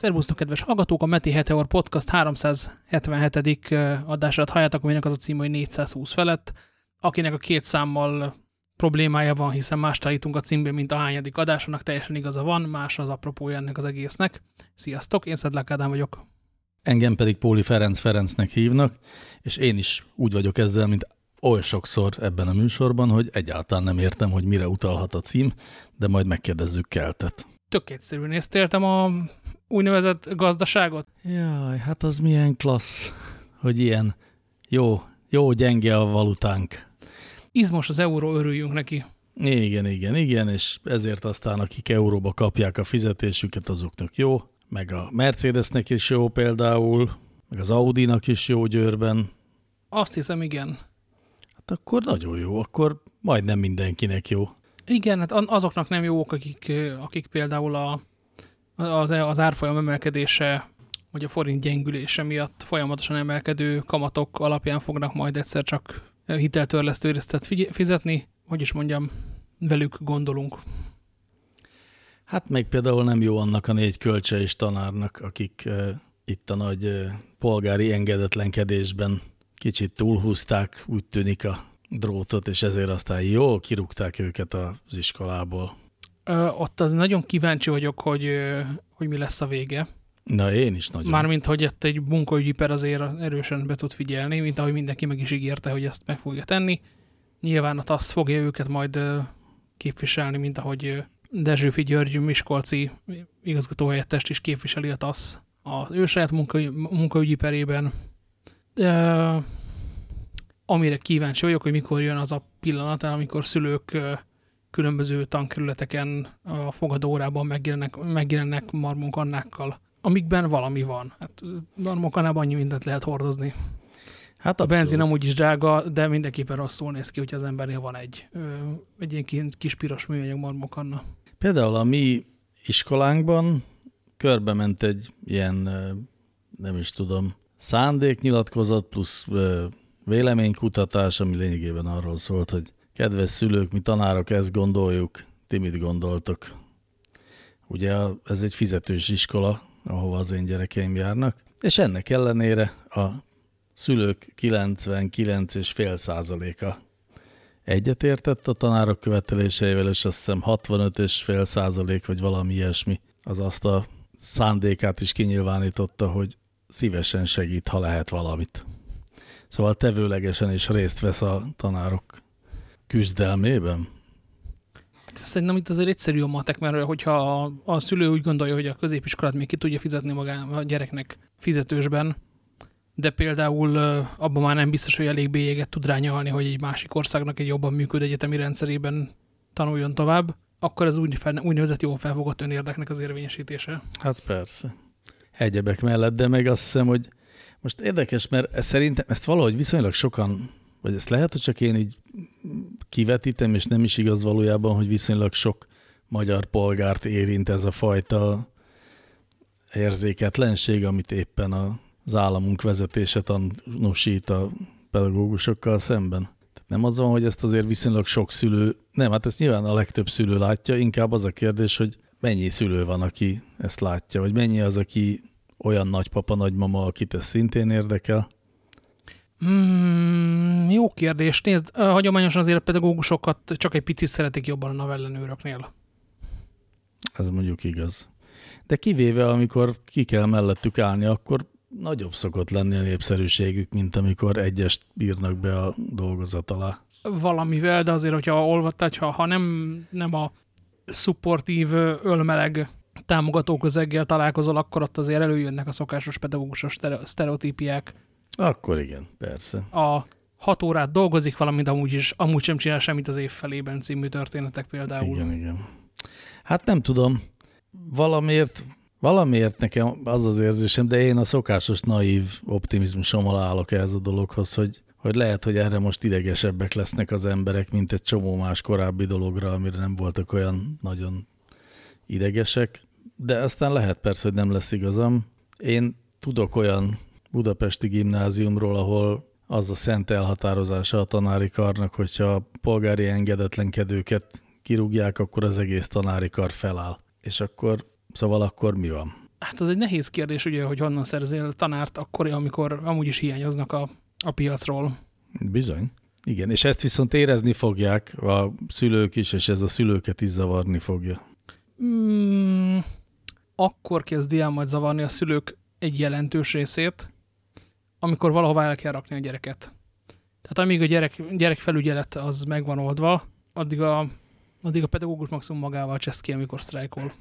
Szervusztok, kedves hallgatók! A Meti Heteor Podcast 377. adását halljátok, aminek az a cím, hogy 420 felett. Akinek a két számmal problémája van, hiszen más állítunk a címben, mint a hányadik adásának, teljesen igaza van, más az apropója ennek az egésznek. Sziasztok, én Szedlák Ádám vagyok. Engem pedig Póli Ferenc Ferencnek hívnak, és én is úgy vagyok ezzel, mint oly sokszor ebben a műsorban, hogy egyáltalán nem értem, hogy mire utalhat a cím, de majd megkérdezzük Keltet. Tök egyszerű néztéltem a úgynevezett gazdaságot? Jaj, hát az milyen klassz, hogy ilyen jó, jó gyenge a valutánk. Izmos az euró, örüljünk neki. Igen, igen, igen, és ezért aztán akik euróba kapják a fizetésüket, azoknak jó, meg a Mercedesnek is jó például, meg az Audinak is jó győrben. Azt hiszem, igen. Hát akkor nagyon jó, akkor majdnem mindenkinek jó. Igen, hát azoknak nem jók, akik, akik például a, az, az árfolyam emelkedése, vagy a forint gyengülése miatt folyamatosan emelkedő kamatok alapján fognak majd egyszer csak hiteltörlesztő fizetni, hogy is mondjam, velük gondolunk. Hát meg például nem jó annak a négy kölcse és tanárnak, akik e, itt a nagy e, polgári engedetlenkedésben kicsit túlhúzták, úgy tűnik a drótot, és ezért aztán jól kirúgták őket az iskolából. Ott az nagyon kíváncsi vagyok, hogy, hogy mi lesz a vége. Na, én is nagyon. Mármint, hogy itt egy munkaügyi per azért erősen be tud figyelni, mint ahogy mindenki meg is ígérte, hogy ezt meg fogja tenni. Nyilván a TASZ fogja őket majd képviselni, mint ahogy Dezsőfi György Miskolci igazgatóhelyettest is képviseli a TASZ a ő saját munkaügyi perében. De, amire kíváncsi vagyok, hogy mikor jön az a pillanat, amikor szülők különböző tankerületeken a fogadórában megjelennek, megjelennek marmunkannákkal, amikben valami van. Hát marmunkannában annyi mindent lehet hordozni. Hát a benzin amúgy is drága, de mindenképpen rosszul néz ki, hogy az embernél van egy, egy ilyen kis piros műanyag marmokanna. Például a mi iskolánkban körbe ment egy ilyen, nem is tudom, szándéknyilatkozat plusz véleménykutatás, ami lényegében arról szólt, hogy kedves szülők, mi tanárok ezt gondoljuk, ti mit gondoltok? Ugye ez egy fizetős iskola, ahova az én gyerekeim járnak, és ennek ellenére a szülők 99,5 százaléka egyetértett a tanárok követeléseivel, és azt hiszem 65,5 százalék, vagy valami ilyesmi, az azt a szándékát is kinyilvánította, hogy szívesen segít, ha lehet valamit. Szóval tevőlegesen is részt vesz a tanárok küzdelmében. Hát szerintem itt azért egyszerű a matek, mert hogyha a, a szülő úgy gondolja, hogy a középiskolát még ki tudja fizetni magá a gyereknek fizetősben, de például abban már nem biztos, hogy elég bélyeget tud rányalni, hogy egy másik országnak egy jobban működő egyetemi rendszerében tanuljon tovább, akkor ez úgynevezett jól felfogott önérdeknek az érvényesítése. Hát persze. Egyebek mellett, de meg azt hiszem, hogy most érdekes, mert ez szerintem ezt valahogy viszonylag sokan, vagy ezt lehet, hogy csak én így kivetítem, és nem is igaz valójában, hogy viszonylag sok magyar polgárt érint ez a fajta érzéketlenség, amit éppen az államunk vezetése tanúsít a pedagógusokkal szemben. Tehát nem az van, hogy ezt azért viszonylag sok szülő, nem, hát ezt nyilván a legtöbb szülő látja, inkább az a kérdés, hogy mennyi szülő van, aki ezt látja, vagy mennyi az, aki olyan nagypapa, nagymama, akit ez szintén érdekel? Hmm, jó kérdés. Nézd, hagyományosan azért a pedagógusokat csak egy picit szeretik jobban a novellenőröknél. Ez mondjuk igaz. De kivéve, amikor ki kell mellettük állni, akkor nagyobb szokott lenni a népszerűségük, mint amikor egyest bírnak be a dolgozat alá. Valamivel, de azért, hogyha olvattad, ha, ha nem, nem a szupportív, ölmeleg támogató közeggel találkozol, akkor ott azért előjönnek a szokásos pedagógusos sztereotípiák. Akkor igen, persze. A hat órát dolgozik, valamint amúgy is, amúgy sem csinál semmit az év felében című történetek például. Igen, igen. Hát nem tudom, valamiért, valamiért nekem az az érzésem, de én a szokásos naív optimizmusommal állok ez a dologhoz, hogy, hogy lehet, hogy erre most idegesebbek lesznek az emberek, mint egy csomó más korábbi dologra, amire nem voltak olyan nagyon idegesek, de aztán lehet persze, hogy nem lesz igazam. Én tudok olyan budapesti gimnáziumról, ahol az a szent elhatározása a tanári karnak, hogyha a polgári engedetlenkedőket kirúgják, akkor az egész tanári kar feláll. És akkor, szóval akkor mi van? Hát az egy nehéz kérdés, ugye, hogy honnan szerzél tanárt akkor, amikor amúgy is hiányoznak a, a piacról. Bizony. Igen, és ezt viszont érezni fogják a szülők is, és ez a szülőket is zavarni fogja. Mm, akkor kezdi el majd zavarni a szülők egy jelentős részét, amikor valahova el kell rakni a gyereket. Tehát amíg a gyerek, gyerek felügyelet az megvan oldva, addig a, addig a pedagógus maximum magával csesz ki, amikor sztrájkol.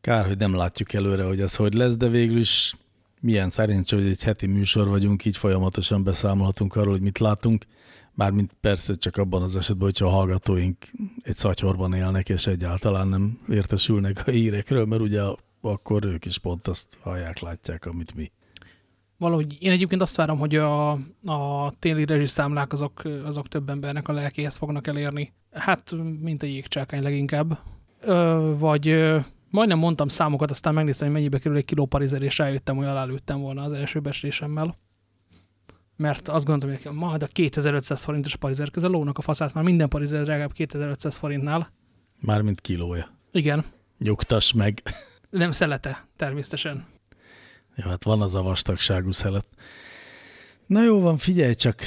Kár, hogy nem látjuk előre, hogy ez hogy lesz, de végül is milyen szerint, hogy egy heti műsor vagyunk, így folyamatosan beszámolhatunk arról, hogy mit látunk. Mármint persze csak abban az esetben, hogyha a hallgatóink egy szatyorban élnek, és egyáltalán nem értesülnek a hírekről, mert ugye akkor ők is pont azt hallják, látják, amit mi. Valahogy én egyébként azt várom, hogy a, a téli rezsiszámlák azok, azok több embernek a lelkéhez fognak elérni. Hát, mint a jégcsákány leginkább. Ö, vagy ö, majdnem mondtam számokat, aztán megnéztem, hogy mennyibe kerül egy kiló parizer, és rájöttem, hogy alálőttem volna az első beszélésemmel mert azt gondolom, hogy majd a 2500 forintos parizer közel lónak a faszát, már minden parizer drágább 2500 forintnál. Mármint kilója. Igen. Nyugtass meg. Nem szelete, természetesen. Jó, hát van az a vastagságú szelet. Na jó van, figyelj csak,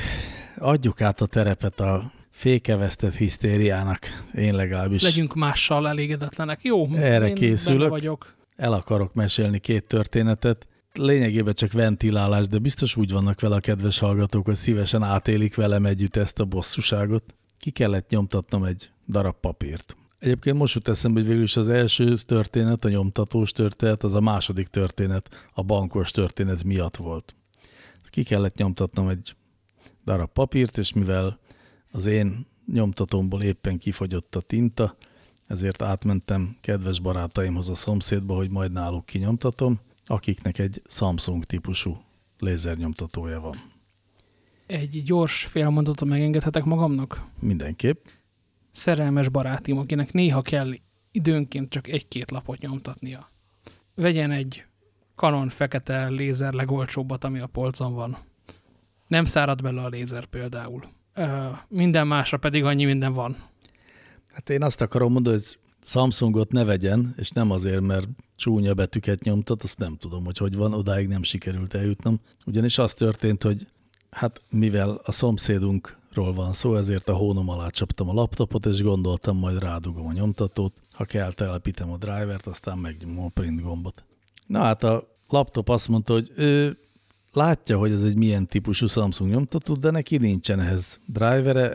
adjuk át a terepet a fékevesztett hisztériának, én legalábbis. Legyünk mással elégedetlenek. Jó, Erre én készülök. vagyok. El akarok mesélni két történetet lényegében csak ventilálás, de biztos úgy vannak vele a kedves hallgatók, hogy szívesen átélik velem együtt ezt a bosszúságot. Ki kellett nyomtatnom egy darab papírt. Egyébként most jut eszembe, hogy végül is az első történet, a nyomtatós történet, az a második történet, a bankos történet miatt volt. Ki kellett nyomtatnom egy darab papírt, és mivel az én nyomtatómból éppen kifogyott a tinta, ezért átmentem kedves barátaimhoz a szomszédba, hogy majd náluk kinyomtatom, akiknek egy Samsung típusú lézernyomtatója van. Egy gyors félmondatot megengedhetek magamnak? Mindenképp. Szerelmes barátim, akinek néha kell időnként csak egy-két lapot nyomtatnia. Vegyen egy Canon fekete lézer legolcsóbbat, ami a polcon van. Nem szárad bele a lézer például. Ö, minden másra pedig annyi minden van. Hát én azt akarom mondani, hogy Samsungot ne vegyen, és nem azért, mert csúnya betűket nyomtat, azt nem tudom, hogy hogy van, odáig nem sikerült eljutnom. Ugyanis az történt, hogy hát mivel a szomszédunkról van szó, ezért a hónom alá csaptam a laptopot, és gondoltam, majd rádugom a nyomtatót, ha kell, telepítem a drivert, aztán megnyomom a print gombot. Na hát a laptop azt mondta, hogy ő látja, hogy ez egy milyen típusú Samsung nyomtató, de neki nincsen ehhez drivere,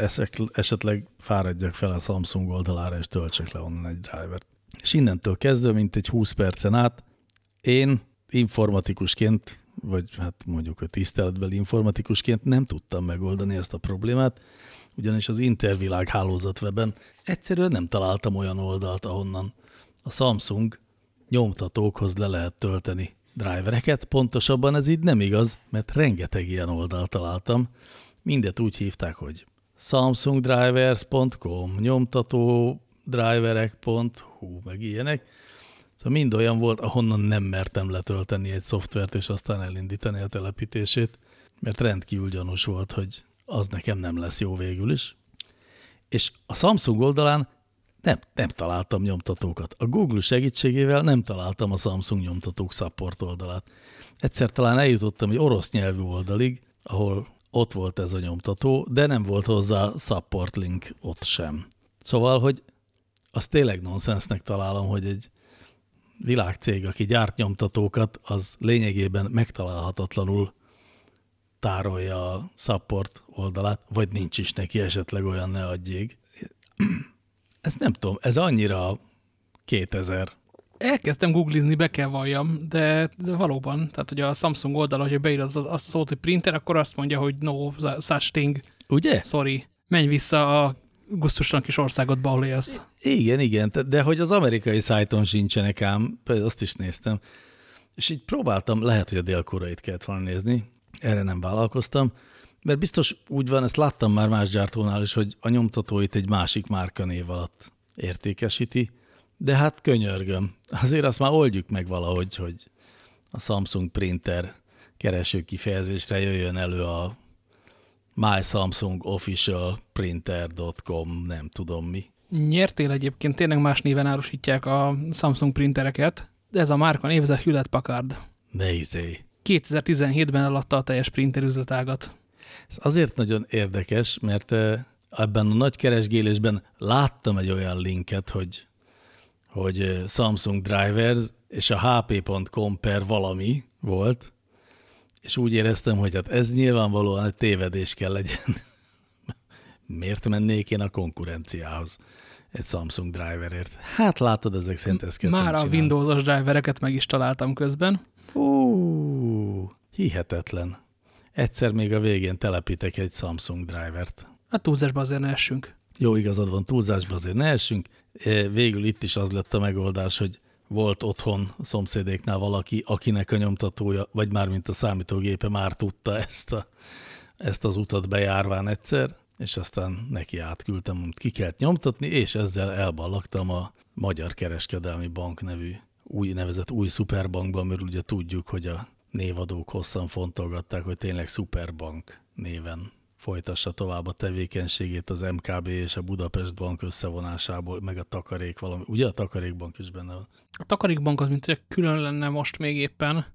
esetleg fáradjak fel a Samsung oldalára, és töltsek le onnan egy drivert. És innentől kezdve, mint egy 20 percen át, én informatikusként, vagy hát mondjuk a tiszteletbeli informatikusként nem tudtam megoldani ezt a problémát, ugyanis az Intervilág hálózatweben egyszerűen nem találtam olyan oldalt, ahonnan a Samsung nyomtatókhoz le lehet tölteni drivereket. Pontosabban ez így nem igaz, mert rengeteg ilyen oldalt találtam. Mindet úgy hívták, hogy samsungdrivers.com, nyomtató driverek.hu, meg ilyenek. Szóval mind olyan volt, ahonnan nem mertem letölteni egy szoftvert, és aztán elindítani a telepítését, mert rendkívül gyanús volt, hogy az nekem nem lesz jó végül is. És a Samsung oldalán nem, nem találtam nyomtatókat. A Google segítségével nem találtam a Samsung nyomtatók support oldalát. Egyszer talán eljutottam egy orosz nyelvű oldalig, ahol ott volt ez a nyomtató, de nem volt hozzá support link ott sem. Szóval, hogy azt tényleg nonsensnek találom, hogy egy világcég, aki gyárt nyomtatókat, az lényegében megtalálhatatlanul tárolja a support oldalát, vagy nincs is neki esetleg olyan, ne adjék. Ez nem tudom, ez annyira 2000. Elkezdtem googlizni, be kell valljam, de, de valóban, tehát hogy a Samsung oldal, hogyha beír az, azt a szót, hogy printer, akkor azt mondja, hogy no such thing. Ugye? Sorry. Menj vissza a gusztustalan kis országodba, ahol élsz. Igen, igen, de hogy az amerikai szájton sincsenek ám, azt is néztem. És így próbáltam, lehet, hogy a dél-koreait kellett volna nézni, erre nem vállalkoztam, mert biztos úgy van, ezt láttam már más gyártónál is, hogy a nyomtatóit egy másik márkanév alatt értékesíti, de hát könyörgöm. Azért azt már oldjuk meg valahogy, hogy a Samsung printer kereső kifejezésre jöjjön elő a My Samsung Official Printer.com, nem tudom mi. Nyertél egyébként, tényleg más néven árusítják a Samsung printereket. De ez a márka név, ez a Hewlett Packard. Ne izé. 2017-ben eladta a teljes printer üzletágat. Ez azért nagyon érdekes, mert ebben a nagy keresgélésben láttam egy olyan linket, hogy, hogy Samsung Drivers és a hp.com per valami volt, és úgy éreztem, hogy hát ez nyilvánvalóan egy tévedés kell legyen. Miért mennék én a konkurenciához egy Samsung driverért? Hát látod, ezek szerint ezt kell Már a Windows-os drivereket meg is találtam közben. Ó, hihetetlen. Egyszer még a végén telepítek egy Samsung drivert. Hát túlzásba azért ne essünk. Jó, igazad van, túlzásba azért ne essünk. E, végül itt is az lett a megoldás, hogy volt otthon a szomszédéknál valaki, akinek a nyomtatója, vagy már mint a számítógépe már tudta ezt, a, ezt az utat bejárván egyszer, és aztán neki átküldtem, amit ki kellett nyomtatni, és ezzel elballagtam a Magyar Kereskedelmi Bank nevű új nevezett új szuperbankban, mert ugye tudjuk, hogy a névadók hosszan fontolgatták, hogy tényleg szuperbank néven folytassa tovább a tevékenységét az MKB és a Budapest Bank összevonásából, meg a Takarék valami. Ugye a Takarékbank is benne van? A Takarékbank az, mint hogy külön lenne most még éppen,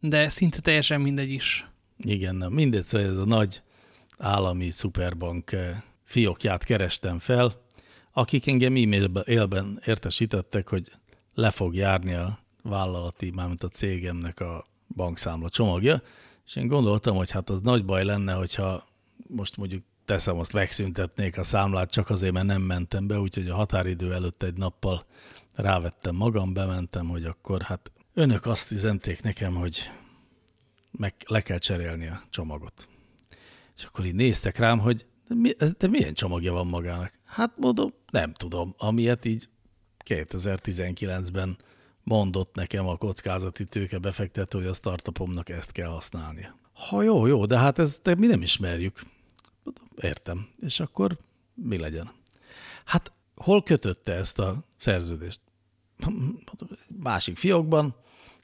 de szinte teljesen mindegy is. Igen, nem. Mindegy, szóval ez a nagy állami szuperbank eh, fiókját kerestem fel, akik engem e-mailben értesítettek, hogy le fog járni a vállalati, mármint a cégemnek a bankszámla csomagja, és én gondoltam, hogy hát az nagy baj lenne, hogyha most mondjuk teszem, azt megszüntetnék a számlát csak azért, mert nem mentem be, úgyhogy a határidő előtt egy nappal rávettem magam, bementem, hogy akkor hát önök azt üzenték nekem, hogy meg le kell cserélni a csomagot. És akkor így néztek rám, hogy de, mi, de milyen csomagja van magának? Hát mondom, nem tudom, amilyet így 2019-ben mondott nekem a kockázati tőke befektető, hogy a startupomnak ezt kell használnia. Ha jó, jó, de hát ezt mi nem ismerjük. Értem. És akkor mi legyen? Hát hol kötötte ezt a szerződést? Másik fiókban,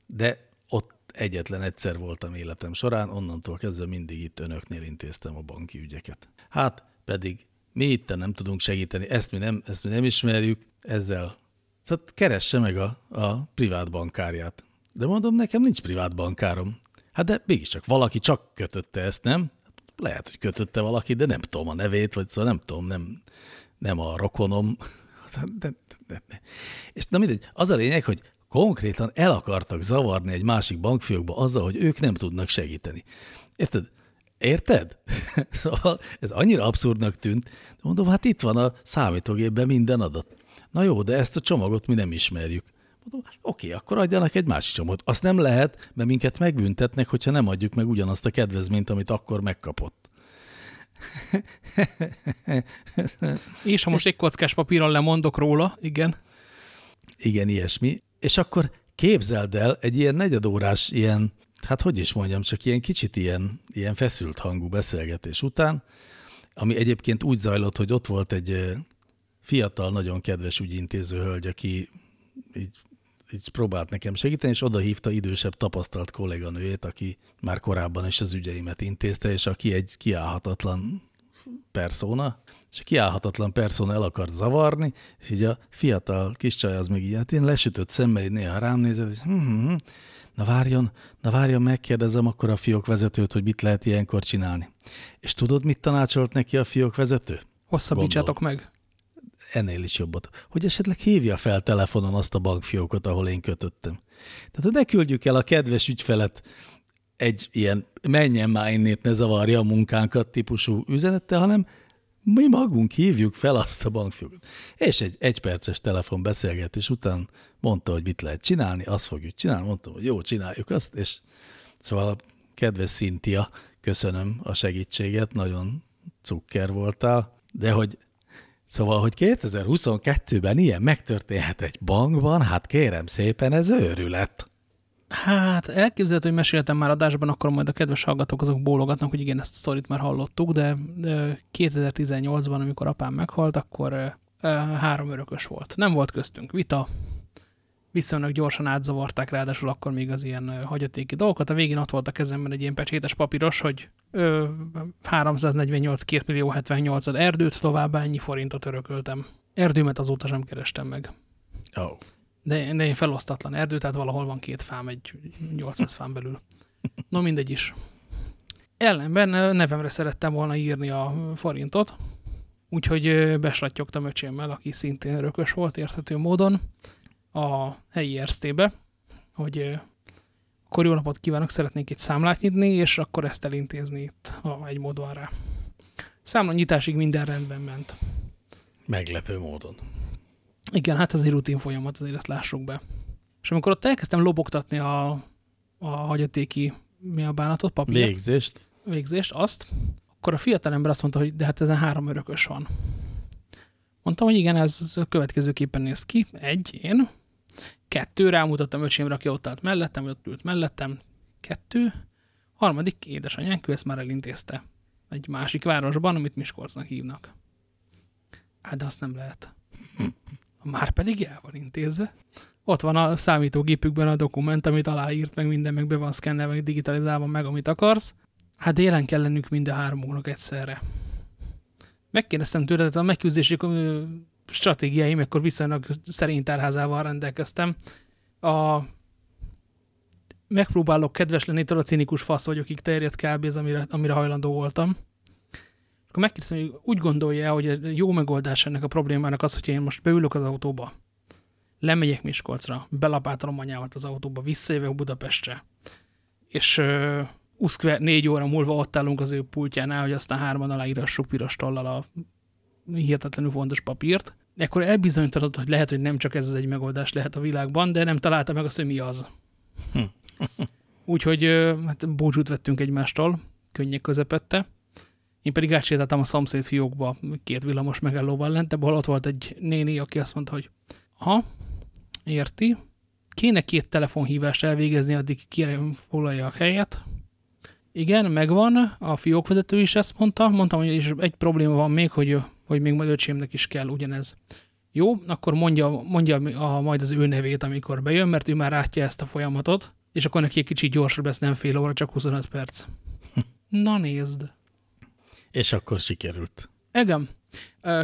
de ott egyetlen egyszer voltam életem során, onnantól kezdve mindig itt önöknél intéztem a banki ügyeket. Hát pedig mi itt nem tudunk segíteni, ezt mi nem, ezt mi nem ismerjük, ezzel Szóval keresse meg a, a privát bankárját. De mondom, nekem nincs privát bankárom. Hát de mégiscsak valaki csak kötötte ezt, nem? Lehet, hogy kötötte valaki, de nem tudom a nevét, vagy szóval nem tudom, nem, nem a rokonom. De, de, de, de. És na mindegy, az a lényeg, hogy konkrétan el akartak zavarni egy másik bankfiókba azzal, hogy ők nem tudnak segíteni. Érted? Érted? Szóval ez annyira abszurdnak tűnt. De mondom, hát itt van a számítógépben minden adat. Na jó, de ezt a csomagot mi nem ismerjük. Mondom, oké, akkor adjanak egy másik csomagot. Azt nem lehet, mert minket megbüntetnek, hogyha nem adjuk meg ugyanazt a kedvezményt, amit akkor megkapott. És ha most egy kockás papírral lemondok róla, igen. Igen, ilyesmi. És akkor képzeld el egy ilyen negyedórás, ilyen, hát hogy is mondjam, csak ilyen kicsit ilyen, ilyen feszült hangú beszélgetés után, ami egyébként úgy zajlott, hogy ott volt egy fiatal, nagyon kedves ügyintéző hölgy, aki így, így próbált nekem segíteni, és oda hívta idősebb tapasztalt kolléganőjét, aki már korábban is az ügyeimet intézte, és aki egy kiállhatatlan persona, és a kiállhatatlan persona el akart zavarni, és így a fiatal kis csaj az még így, hát én lesütött szemmel, így néha rám nézett, és hm, hm, hm, na várjon, na várjon, megkérdezem akkor a fiók vezetőt, hogy mit lehet ilyenkor csinálni. És tudod, mit tanácsolt neki a fiók vezető? Hosszabbítsátok meg ennél is jobbat, hogy esetleg hívja fel telefonon azt a bankfiókot, ahol én kötöttem. Tehát, hogy ne küldjük el a kedves ügyfelet egy ilyen menjen már innét, ne zavarja a munkánkat típusú üzenettel, hanem mi magunk hívjuk fel azt a bankfiókot. És egy egyperces telefonbeszélgetés után mondta, hogy mit lehet csinálni, azt fogjuk csinálni, mondtam, hogy jó, csináljuk azt, és szóval a kedves Szintia, köszönöm a segítséget, nagyon cukker voltál, de hogy Szóval, hogy 2022-ben ilyen megtörténhet egy bankban, hát kérem szépen, ez őrület. Hát elképzelhető, hogy meséltem már adásban, akkor majd a kedves hallgatók azok bólogatnak, hogy igen, ezt a szorít már hallottuk, de 2018-ban, amikor apám meghalt, akkor három örökös volt. Nem volt köztünk vita, viszonylag gyorsan átzavarták, ráadásul akkor még az ilyen hagyatéki dolgokat. A végén ott volt a kezemben egy ilyen pecsétes papíros, hogy ö, 348 2 millió 78 erdőt, továbbá ennyi forintot örököltem. Erdőmet azóta sem kerestem meg. Oh. De, de én felosztatlan erdő, tehát valahol van két fám, egy 800 fám belül. No mindegy is. Ellenben nevemre szerettem volna írni a forintot, úgyhogy beslattyogtam öcsémmel, aki szintén örökös volt érthető módon a helyi erztébe, hogy akkor jó napot kívánok, szeretnék egy számlát nyitni, és akkor ezt elintézni itt a egy módon rá. Számla nyitásig minden rendben ment. Meglepő módon. Igen, hát ez egy rutin folyamat, azért ezt lássuk be. És amikor ott elkezdtem lobogtatni a, a hagyatéki mi a bánatot, papírt. Végzést. Végzést, azt. Akkor a fiatalember azt mondta, hogy de hát ezen három örökös van. Mondtam, hogy igen, ez a következőképpen néz ki. Egy, én. Kettő, rámutattam öcsémre, aki ott állt mellettem, vagy ott ült mellettem. Kettő. Harmadik, édesanyánk, ő ezt már elintézte. Egy másik városban, amit Miskolcnak hívnak. Hát de azt nem lehet. Már pedig el van intézve. Ott van a számítógépükben a dokument, amit aláírt, meg minden meg be van szkennelve, digitalizálva meg, amit akarsz. Hát délen kell lennünk mind a hármunknak egyszerre. Megkérdeztem tőle, tehát a megküzdési stratégiáim, akkor viszonylag szerint tárházával rendelkeztem. A megpróbálok kedves lenni, a cinikus fasz vagyok, akik terjedt kb. az, amire, amire hajlandó voltam. Akkor megkérdeztem, hogy úgy gondolja, hogy jó megoldás ennek a problémának az, hogyha én most beülök az autóba, lemegyek Miskolcra, belapátolom anyámat az autóba, visszajövök Budapestre, és uh, uszkve négy óra múlva ott állunk az ő pultjánál, hogy aztán hárman aláírassuk piros tollal a hihetetlenül fontos papírt, akkor elbizonyított, hogy lehet, hogy nem csak ez az egy megoldás lehet a világban, de nem találta meg azt, hogy mi az. Hm. Úgyhogy hát búcsút vettünk egymástól, könnyek közepette. Én pedig átsétáltam a szomszéd fiókba két villamos megállóval lent, ebből ott volt egy néni, aki azt mondta, hogy ha, érti, kéne két telefonhívást elvégezni, addig kérem foglalja a helyet. Igen, megvan, a fiókvezető is ezt mondta, mondtam, hogy és egy probléma van még, hogy, hogy még majd öcsémnek is kell ugyanez. Jó, akkor mondja, mondja a, majd az ő nevét, amikor bejön, mert ő már látja ezt a folyamatot, és akkor neki egy kicsit gyorsabb lesz, nem fél óra, csak 25 perc. Na nézd! És akkor sikerült. Igen.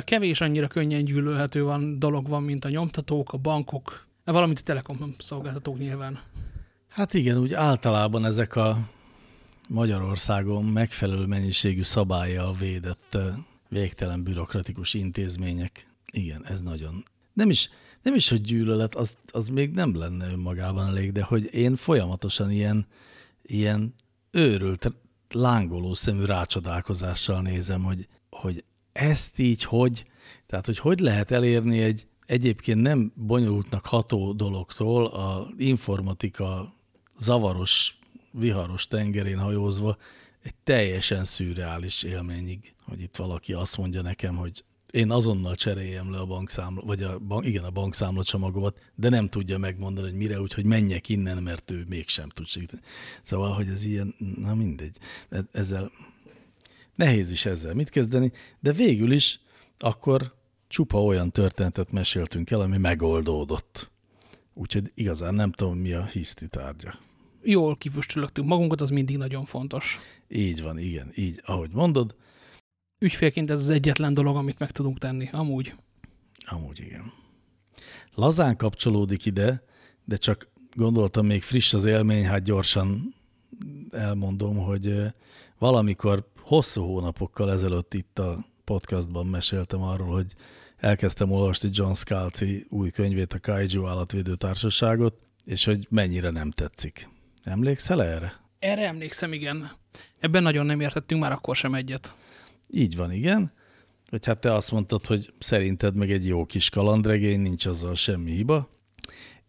Kevés annyira könnyen gyűlölhető van dolog van, mint a nyomtatók, a bankok, valamint a telekom szolgáltatók nyilván. Hát igen, úgy általában ezek a Magyarországon megfelelő mennyiségű szabályjal védett végtelen bürokratikus intézmények. Igen, ez nagyon. Nem is, nem is hogy gyűlölet, az, az még nem lenne önmagában elég, de hogy én folyamatosan ilyen, ilyen őrült, lángoló szemű rácsodálkozással nézem, hogy, hogy ezt így hogy, tehát hogy hogy lehet elérni egy egyébként nem bonyolultnak ható dologtól a informatika zavaros, viharos tengerén hajózva egy teljesen szürreális élményig, hogy itt valaki azt mondja nekem, hogy én azonnal cseréljem le a bankszámla, vagy a, bank, igen, a bankszámla csomagomat, de nem tudja megmondani, hogy mire, úgyhogy menjek innen, mert ő mégsem tud segíteni. Szóval, hogy ez ilyen, na mindegy, e, ezzel nehéz is ezzel mit kezdeni, de végül is akkor csupa olyan történetet meséltünk el, ami megoldódott. Úgyhogy igazán nem tudom, mi a hiszti tárgya. Jól kifüstölögtünk magunkat, az mindig nagyon fontos. Így van, igen, így, ahogy mondod, ügyfélként ez az egyetlen dolog, amit meg tudunk tenni, amúgy. Amúgy igen. Lazán kapcsolódik ide, de csak gondoltam, még friss az élmény, hát gyorsan elmondom, hogy valamikor hosszú hónapokkal ezelőtt itt a podcastban meséltem arról, hogy elkezdtem olvasni John Scalzi új könyvét, a Kaiju Állatvédő Társaságot, és hogy mennyire nem tetszik. Emlékszel erre? Erre emlékszem, igen. Ebben nagyon nem értettünk már akkor sem egyet. Így van, igen. Vagy hát te azt mondtad, hogy szerinted meg egy jó kis kalandregény, nincs azzal semmi hiba.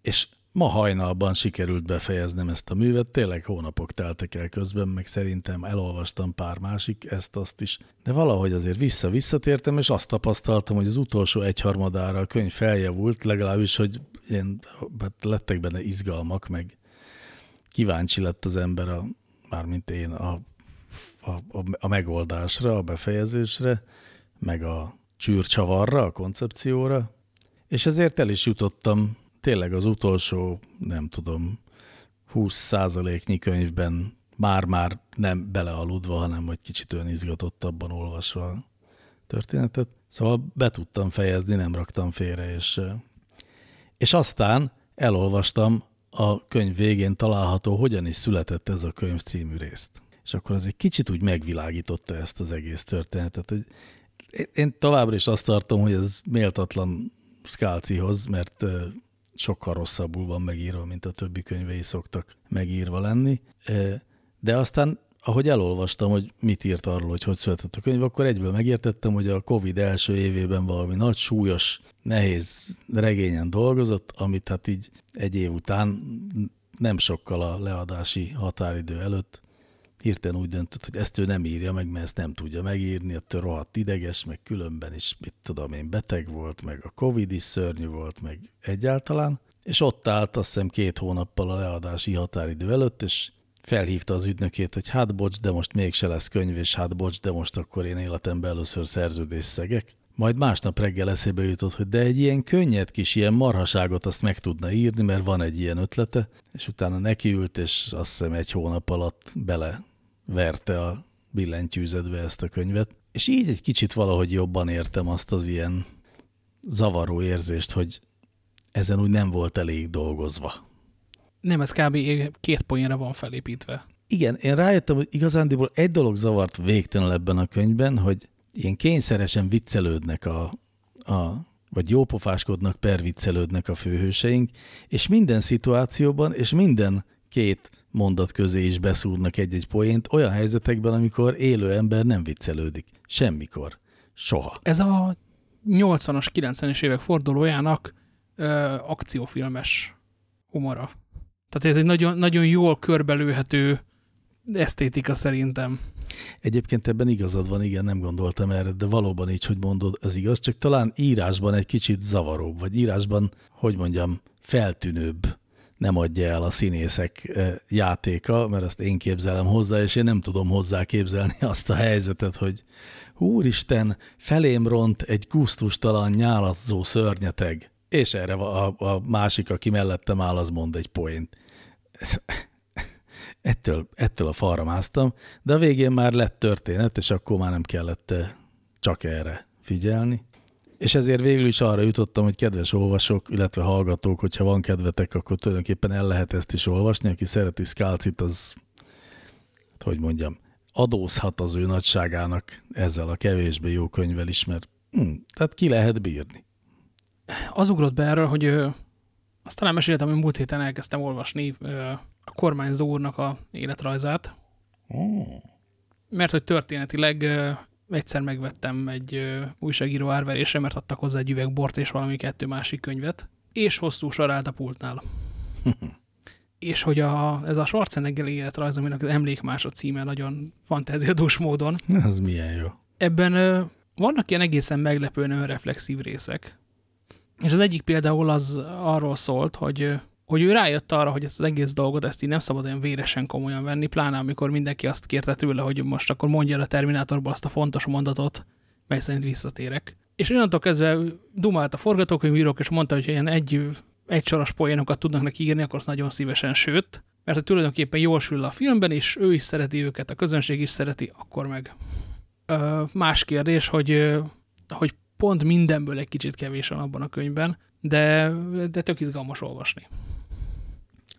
És ma hajnalban sikerült befejeznem ezt a művet, tényleg hónapok teltek el közben, meg szerintem elolvastam pár másik, ezt-azt is. De valahogy azért vissza-visszatértem, és azt tapasztaltam, hogy az utolsó egyharmadára a könyv feljavult, legalábbis, hogy ilyen, hát lettek benne izgalmak, meg kíváncsi lett az ember, a, mármint én, a a, a, a megoldásra, a befejezésre, meg a csűrcsavarra, a koncepcióra, és ezért el is jutottam tényleg az utolsó, nem tudom, 20 százaléknyi könyvben már-már nem belealudva, hanem hogy kicsit olyan izgatottabban olvasva a történetet. Szóval be tudtam fejezni, nem raktam félre, és, és aztán elolvastam a könyv végén található Hogyan is született ez a könyv című részt. És akkor az egy kicsit úgy megvilágította ezt az egész történetet. Hogy én továbbra is azt tartom, hogy ez méltatlan Skálcihoz, mert sokkal rosszabbul van megírva, mint a többi könyvei szoktak megírva lenni. De aztán, ahogy elolvastam, hogy mit írt arról, hogy hogy született a könyv, akkor egyből megértettem, hogy a Covid első évében valami nagy, súlyos, nehéz regényen dolgozott, amit hát így egy év után nem sokkal a leadási határidő előtt hirtelen úgy döntött, hogy ezt ő nem írja meg, mert ezt nem tudja megírni, ettől rohadt ideges, meg különben is, mit tudom én, beteg volt, meg a Covid is szörnyű volt, meg egyáltalán, és ott állt azt hiszem két hónappal a leadási határidő előtt, és felhívta az ügynökét, hogy hát bocs, de most mégse lesz könyv, és hát bocs, de most akkor én életemben először szerződés szegek. Majd másnap reggel eszébe jutott, hogy de egy ilyen könnyed kis ilyen marhaságot azt meg tudna írni, mert van egy ilyen ötlete, és utána nekiült, és azt hiszem egy hónap alatt bele verte a billentyűzetbe ezt a könyvet. És így egy kicsit valahogy jobban értem azt az ilyen zavaró érzést, hogy ezen úgy nem volt elég dolgozva. Nem, ez kb. két poénra van felépítve. Igen, én rájöttem, hogy igazándiból egy dolog zavart végtelenül ebben a könyvben, hogy ilyen kényszeresen viccelődnek a, a vagy jópofáskodnak, perviccelődnek a főhőseink, és minden szituációban, és minden két mondat közé is beszúrnak egy-egy poént olyan helyzetekben, amikor élő ember nem viccelődik. Semmikor. Soha. Ez a 80-as, 90-es évek fordulójának ö, akciófilmes humora. Tehát ez egy nagyon, nagyon jól körbelőhető esztétika szerintem. Egyébként ebben igazad van, igen, nem gondoltam erre, de valóban így, hogy mondod, ez igaz, csak talán írásban egy kicsit zavaróbb, vagy írásban, hogy mondjam, feltűnőbb nem adja el a színészek játéka, mert azt én képzelem hozzá, és én nem tudom hozzá képzelni azt a helyzetet, hogy úristen, felém ront egy gusztustalan nyálazó szörnyeteg, és erre a, a másik, aki mellettem áll, az mond egy poént. Ettől, ettől a falra másztam, de a végén már lett történet, és akkor már nem kellett csak erre figyelni. És ezért végül is arra jutottam, hogy kedves olvasók, illetve hallgatók, hogyha van kedvetek, akkor tulajdonképpen el lehet ezt is olvasni. Aki szereti Skálcit, az, hát hogy mondjam, adózhat az ő nagyságának ezzel a kevésbé jó könyvvel is, mert hm, tehát ki lehet bírni. Az ugrott be erről, hogy ö, azt talán meséltem, hogy múlt héten elkezdtem olvasni ö, a kormányzó úrnak a életrajzát. Oh. Mert hogy történetileg ö, egyszer megvettem egy ö, újságíró árverésre, mert adtak hozzá egy üveg bort és valami kettő másik könyvet, és hosszú sor állt a pultnál. és hogy a, ez a Schwarzenegger életrajz, aminek az emlékmás a címe nagyon fantáziadós módon. Ez milyen jó. Ebben ö, vannak ilyen egészen meglepően önreflexív részek. És az egyik például az arról szólt, hogy hogy ő rájött arra, hogy ezt az egész dolgot, ezt így nem szabad olyan véresen komolyan venni, pláne amikor mindenki azt kérte tőle, hogy most akkor mondja el a Terminátorból azt a fontos mondatot, mely szerint visszatérek. És onnantól kezdve dumált a forgatókönyvírók, és mondta, hogy ilyen egy, egy soros poénokat tudnak neki írni, akkor az nagyon szívesen, sőt, mert hogy tulajdonképpen jól sül a filmben, és ő is szereti őket, a közönség is szereti, akkor meg. Ö, más kérdés, hogy, hogy pont mindenből egy kicsit kevés van abban a könyvben, de, de tök izgalmas olvasni.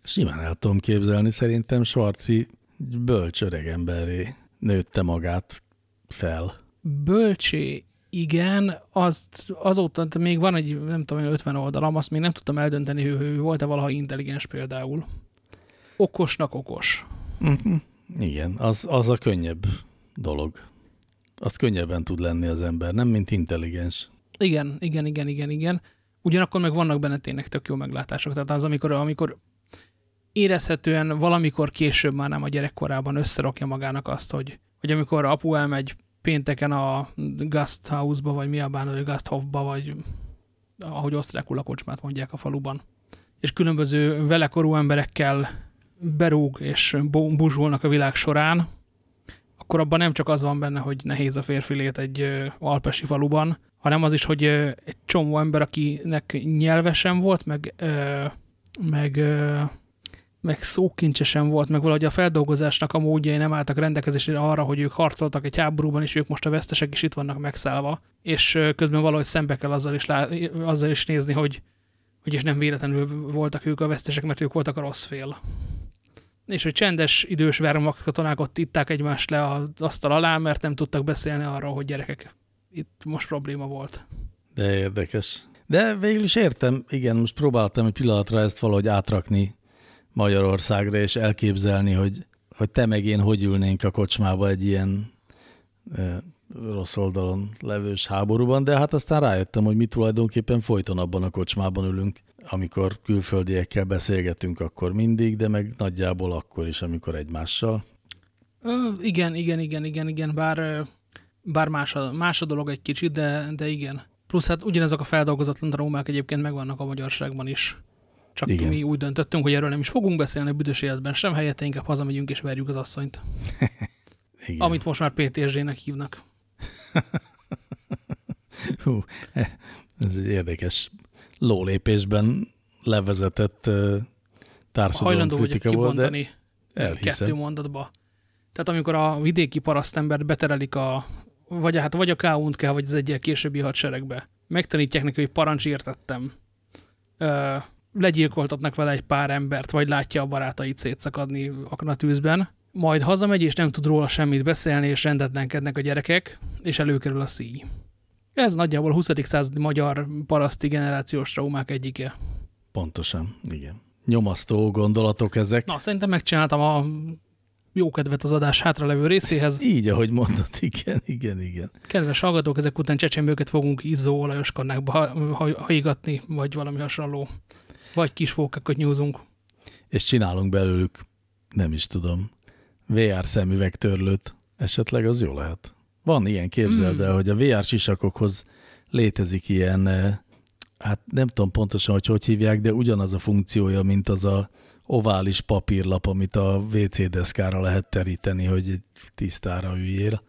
Simán el tudom képzelni, szerintem Svarci bölcs öreg emberré nőtte magát fel. Bölcsé, igen, azt, azóta még van egy, nem tudom, 50 oldalam, azt még nem tudtam eldönteni, hogy ő volt-e valaha intelligens például. Okosnak okos. Uh mhm. -huh. Igen, az, az a könnyebb dolog. Azt könnyebben tud lenni az ember, nem mint intelligens. Igen, igen, igen, igen, igen. Ugyanakkor meg vannak benne tényleg tök jó meglátások. Tehát az, amikor, amikor érezhetően valamikor később már nem a gyerekkorában összerakja magának azt, hogy, hogy amikor apu elmegy pénteken a Gast House-ba, vagy mi a bán, vagy Gasthofba, vagy ahogy osztrákul a kocsmát mondják a faluban, és különböző velekorú emberekkel berúg és buzsulnak a világ során, akkor abban nem csak az van benne, hogy nehéz a férfi lét egy alpesi faluban, hanem az is, hogy egy csomó ember, akinek nyelve sem volt, meg, meg meg szókincsesen volt, meg valahogy a feldolgozásnak a módjai nem álltak rendelkezésére arra, hogy ők harcoltak egy háborúban, és ők most a vesztesek is itt vannak megszállva, és közben valahogy szembe kell azzal is, lá, azzal is nézni, hogy, hogy és nem véletlenül voltak ők a vesztesek, mert ők voltak a rossz fél. És hogy csendes, idős Wehrmacht katonák ott itták egymást le az asztal alá, mert nem tudtak beszélni arról, hogy gyerekek, itt most probléma volt. De érdekes. De végül is értem, igen, most próbáltam egy pillanatra ezt valahogy átrakni Magyarországra, és elképzelni, hogy, hogy te meg én hogy ülnénk a kocsmába egy ilyen e, rossz oldalon levős háborúban, de hát aztán rájöttem, hogy mi tulajdonképpen folyton abban a kocsmában ülünk, amikor külföldiekkel beszélgetünk, akkor mindig, de meg nagyjából akkor is, amikor egymással. Ö, igen, igen, igen, igen, igen, bár, bár más, a, más a dolog egy kicsit, de, de igen. Plusz hát ugyanezek a feldolgozatlan traumák egyébként megvannak a magyarságban is. Csak Igen. mi úgy döntöttünk, hogy erről nem is fogunk beszélni a büdös életben sem, helyette inkább hazamegyünk és verjük az asszonyt. Igen. Amit most már PTSD-nek hívnak. Hú, ez egy érdekes lólépésben levezetett társadalom Hajlandó vagyok kibontani kettő mondatba. Tehát amikor a vidéki parasztembert beterelik a, vagy, hát, vagy a K.U.N.K. vagy az egyel későbbi hadseregbe, megtanítják neki, hogy parancs értettem. Ö, legyilkoltatnak vele egy pár embert, vagy látja a barátait szétszakadni aknatűzben, majd hazamegy, és nem tud róla semmit beszélni, és rendetlenkednek a gyerekek, és előkerül a szíj. Ez nagyjából a 20. századi magyar paraszti generációs traumák egyike. Pontosan, igen. Nyomasztó gondolatok ezek. Na, szerintem megcsináltam a jó kedvet az adás hátralevő részéhez. Így, ahogy mondod, igen, igen, igen. Kedves hallgatók, ezek után csecsemőket fogunk izzóolajos kannákba haigatni, vagy valami hasonló. Vagy kis fókákat nyúzunk. És csinálunk belőlük, nem is tudom, VR szemüvegtörlőt. Esetleg az jó lehet. Van ilyen, képzeld mm. el, hogy a VR sisakokhoz létezik ilyen, eh, hát nem tudom pontosan, hogy hogy hívják, de ugyanaz a funkciója, mint az a ovális papírlap, amit a WC deszkára lehet teríteni, hogy egy tisztára üljél.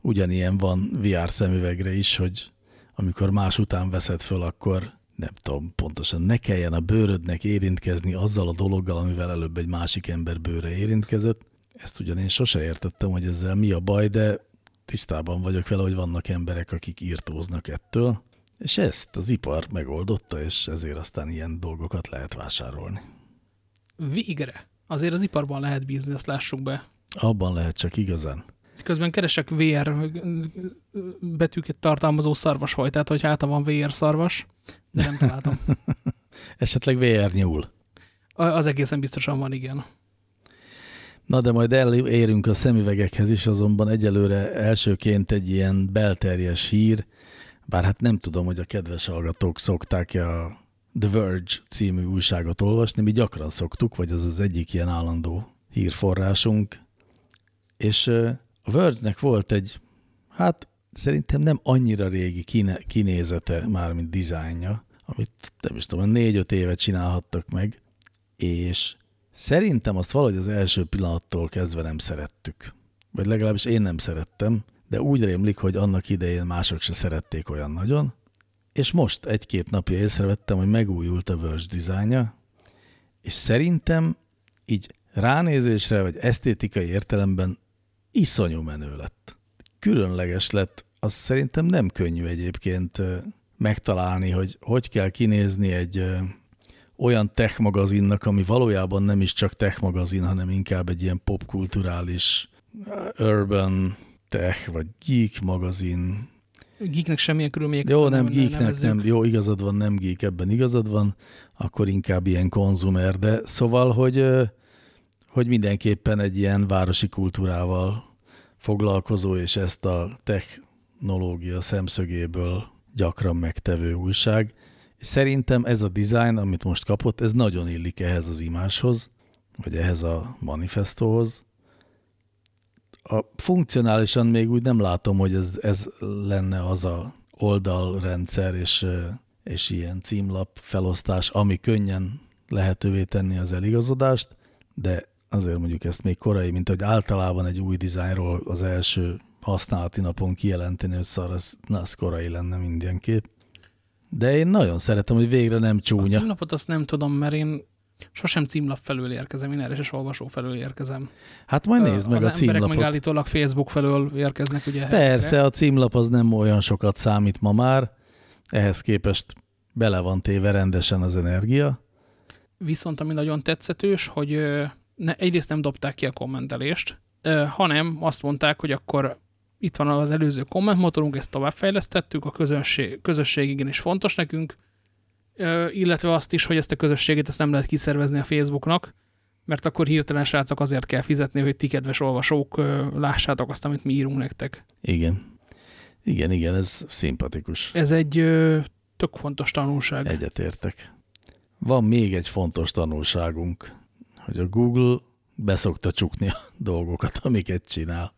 Ugyanilyen van VR szemüvegre is, hogy amikor más után veszed föl, akkor nem tudom pontosan, ne kelljen a bőrödnek érintkezni azzal a dologgal, amivel előbb egy másik ember bőre érintkezett. Ezt ugyan én sose értettem, hogy ezzel mi a baj, de tisztában vagyok vele, hogy vannak emberek, akik írtóznak ettől, és ezt az ipar megoldotta, és ezért aztán ilyen dolgokat lehet vásárolni. Végre. Azért az iparban lehet bízni, azt lássuk be. Abban lehet csak igazán. Közben keresek VR betűket tartalmazó szarvasfajtát, hogy hát van VR szarvas, de nem találtam. Esetleg VR nyúl. Az egészen biztosan van, igen. Na de majd elérünk a szemüvegekhez is, azonban egyelőre elsőként egy ilyen belterjes hír, bár hát nem tudom, hogy a kedves hallgatók szokták-e a The Verge című újságot olvasni, mi gyakran szoktuk, vagy az az egyik ilyen állandó hírforrásunk, és a Verge-nek volt egy, hát szerintem nem annyira régi kiné kinézete, már mint dizájnja, amit nem is tudom, négy-öt évet csinálhattak meg, és szerintem azt valahogy az első pillanattól kezdve nem szerettük. Vagy legalábbis én nem szerettem, de úgy rémlik, hogy annak idején mások se szerették olyan nagyon, és most egy-két napja észrevettem, hogy megújult a Verge dizájnja, és szerintem így ránézésre, vagy esztétikai értelemben iszonyú menő lett. Különleges lett, az szerintem nem könnyű egyébként megtalálni, hogy hogy kell kinézni egy olyan tech magazinnak, ami valójában nem is csak tech magazin, hanem inkább egy ilyen popkulturális urban tech, vagy geek magazin, Geeknek semmilyen körülmények Jó, nem, nem geeknek nem, jó, igazad van, nem geek, ebben igazad van, akkor inkább ilyen konzumer, de szóval, hogy, hogy mindenképpen egy ilyen városi kultúrával foglalkozó, és ezt a technológia szemszögéből gyakran megtevő újság. Szerintem ez a design, amit most kapott, ez nagyon illik ehhez az imáshoz, vagy ehhez a manifestóhoz a funkcionálisan még úgy nem látom, hogy ez, ez lenne az a oldalrendszer és, és ilyen címlap felosztás, ami könnyen lehetővé tenni az eligazodást, de azért mondjuk ezt még korai, mint hogy általában egy új dizájnról az első használati napon kijelenteni, hogy szar, az, na, az korai lenne mindenképp. De én nagyon szeretem, hogy végre nem csúnya. A címlapot azt nem tudom, mert én Sosem címlap felől érkezem, én RSS olvasó felől érkezem. Hát majd nézd meg az a címlapot. Az emberek megállítólag Facebook felől érkeznek ugye Persze, helyekre. a címlap az nem olyan sokat számít ma már, ehhez képest bele van téve rendesen az energia. Viszont ami nagyon tetszetős, hogy ne, egyrészt nem dobták ki a kommentelést, hanem azt mondták, hogy akkor itt van az előző kommentmotorunk, ezt továbbfejlesztettük, a közösség, közösség igenis fontos nekünk, illetve azt is, hogy ezt a közösséget ezt nem lehet kiszervezni a Facebooknak, mert akkor hirtelen srácok azért kell fizetni, hogy ti kedves olvasók lássátok azt, amit mi írunk nektek. Igen. Igen, igen, ez szimpatikus. Ez egy tök fontos tanulság. Egyetértek. Van még egy fontos tanulságunk, hogy a Google beszokta csukni a dolgokat, amiket csinál.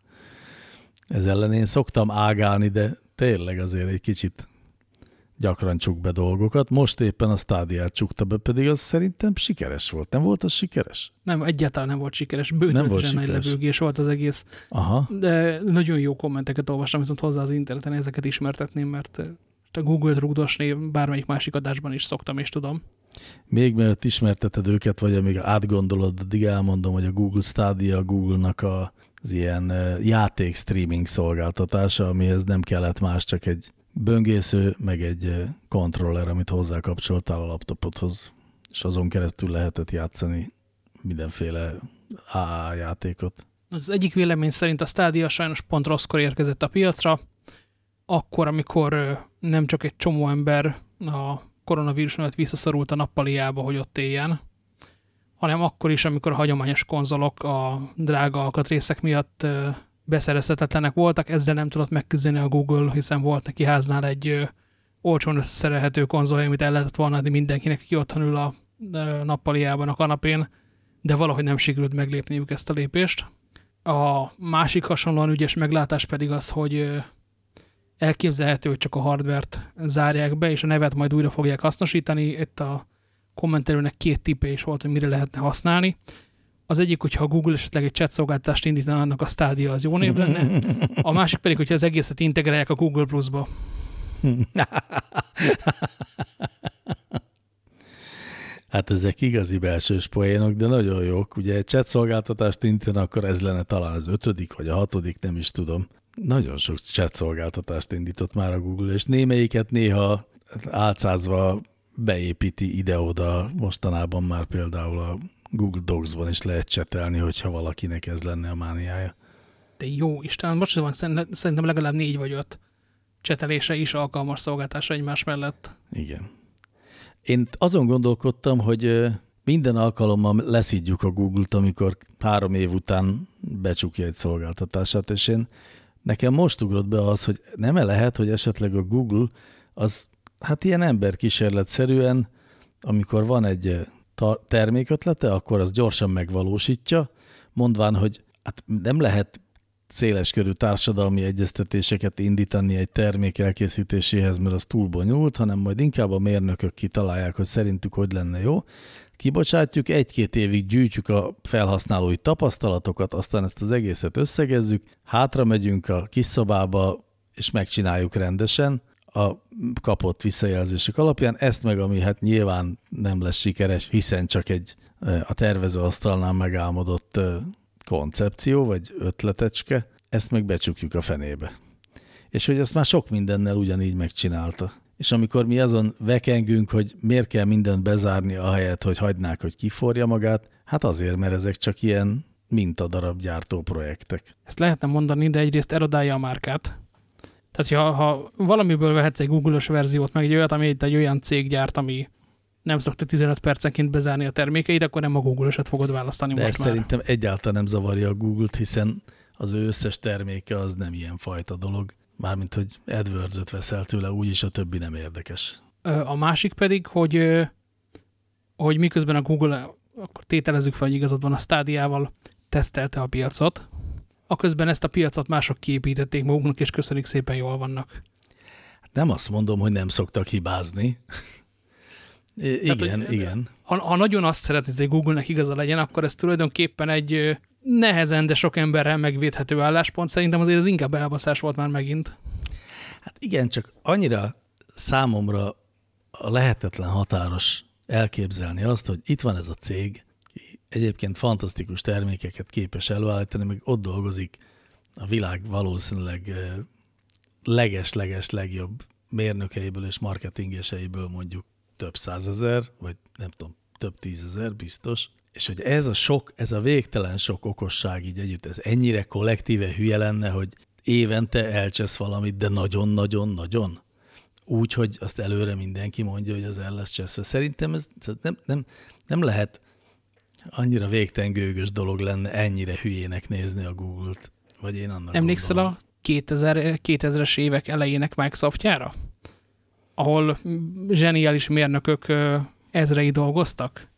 Ez ellen én szoktam ágálni, de tényleg azért egy kicsit gyakran csuk be dolgokat. Most éppen a stádiát csukta be, pedig az szerintem sikeres volt. Nem volt az sikeres? Nem, egyáltalán nem volt sikeres. Bőtöltesen nagy levőgés volt az egész. Aha. De nagyon jó kommenteket olvastam, viszont hozzá az interneten ezeket ismertetném, mert a Google-t rugdosni bármelyik másik adásban is szoktam és tudom. Még mielőtt ismerteted őket, vagy amíg átgondolod, addig elmondom, hogy a Google Stadia Google-nak a, az ilyen játék streaming szolgáltatása, amihez nem kellett más, csak egy böngésző, meg egy kontroller, amit hozzákapcsoltál a laptopodhoz, és azon keresztül lehetett játszani mindenféle AA játékot. Az egyik vélemény szerint a Stadia sajnos pont rosszkor érkezett a piacra, akkor, amikor nem csak egy csomó ember a koronavírus miatt visszaszorult a nappaliába, hogy ott éljen, hanem akkor is, amikor a hagyományos konzolok a drága alkatrészek miatt beszerezhetetlenek voltak, ezzel nem tudott megküzdeni a Google, hiszen volt neki háznál egy olcsón összeszerelhető konzolja, amit el lehetett volna adni mindenkinek, aki otthon ül a nappaliában, a kanapén, de valahogy nem sikerült meglépniük ezt a lépést. A másik hasonlóan ügyes meglátás pedig az, hogy elképzelhető, hogy csak a hardvert zárják be, és a nevet majd újra fogják hasznosítani. Itt a kommentelőnek két tippe is volt, hogy mire lehetne használni. Az egyik, hogyha a Google esetleg egy chat szolgáltást indítana, annak a stádia az jó név lenne. A másik pedig, hogyha az egészet integrálják a Google Plus-ba. Hát ezek igazi belsős poénok, de nagyon jók. Ugye egy chat szolgáltatást indítani, akkor ez lenne talán az ötödik, vagy a hatodik, nem is tudom. Nagyon sok chat szolgáltatást indított már a Google, és némelyiket néha álcázva beépíti ide-oda, mostanában már például a Google Docs-ban is lehet csetelni, hogyha valakinek ez lenne a mániája. De jó Isten, most van szerintem legalább négy vagy öt csetelése is alkalmas szolgáltása egymás mellett. Igen. Én azon gondolkodtam, hogy minden alkalommal leszidjuk a Google-t, amikor három év után becsukja egy szolgáltatását, és én nekem most ugrott be az, hogy nem -e lehet, hogy esetleg a Google az hát ilyen emberkísérletszerűen, amikor van egy termékötlete, akkor az gyorsan megvalósítja, mondván, hogy hát nem lehet széleskörű társadalmi egyeztetéseket indítani egy termék elkészítéséhez, mert az túl bonyolult, hanem majd inkább a mérnökök kitalálják, hogy szerintük hogy lenne jó. Kibocsátjuk, egy-két évig gyűjtjük a felhasználói tapasztalatokat, aztán ezt az egészet összegezzük, hátra megyünk a kis szobába, és megcsináljuk rendesen, a kapott visszajelzések alapján, ezt meg, ami hát nyilván nem lesz sikeres, hiszen csak egy a tervezőasztalnál megálmodott koncepció, vagy ötletecske, ezt meg becsukjuk a fenébe. És hogy ezt már sok mindennel ugyanígy megcsinálta. És amikor mi azon vekengünk, hogy miért kell mindent bezárni ahelyett, hogy hagynák, hogy kiforja magát, hát azért, mert ezek csak ilyen mintadarabgyártó projektek. Ezt lehetne mondani, de egyrészt erodálja a márkát. Tehát, ha, ha valamiből vehetsz egy Google-os verziót, meg egy olyat, ami egy olyan cég gyárt, ami nem szokta 15 percenként bezárni a termékeit, akkor nem a Google-öset fogod választani De most már. szerintem egyáltalán nem zavarja a Google-t, hiszen az ő összes terméke az nem ilyen fajta dolog. Mármint, hogy AdWords-öt veszel tőle, úgyis a többi nem érdekes. A másik pedig, hogy, hogy miközben a Google, akkor tételezzük fel, hogy igazad van a stádiával, tesztelte a piacot, aközben ezt a piacot mások kiépítették maguknak, és köszönik szépen jól vannak. Nem azt mondom, hogy nem szoktak hibázni. igen, Tehát, hogy, igen. Ha, ha nagyon azt szeretnéd, hogy Google-nek igaza legyen, akkor ez tulajdonképpen egy nehezen, de sok emberrel megvédhető álláspont. Szerintem azért ez inkább elbaszás volt már megint. Hát igen, csak annyira számomra lehetetlen határos elképzelni azt, hogy itt van ez a cég, egyébként fantasztikus termékeket képes előállítani, meg ott dolgozik a világ valószínűleg leges-leges legjobb mérnökeiből és marketingeseiből mondjuk több százezer, vagy nem tudom, több tízezer biztos, és hogy ez a sok, ez a végtelen sok okosság így együtt, ez ennyire kollektíve hülye lenne, hogy évente elcsesz valamit, de nagyon-nagyon-nagyon. Úgy, hogy azt előre mindenki mondja, hogy az el lesz cseszve. Szerintem ez nem, nem, nem lehet annyira végtelen gőgös dolog lenne ennyire hülyének nézni a Google-t. Vagy én annak Emlékszel gondolom. a 2000, 2000-es évek elejének Microsoftjára? Ahol zseniális mérnökök ezrei dolgoztak?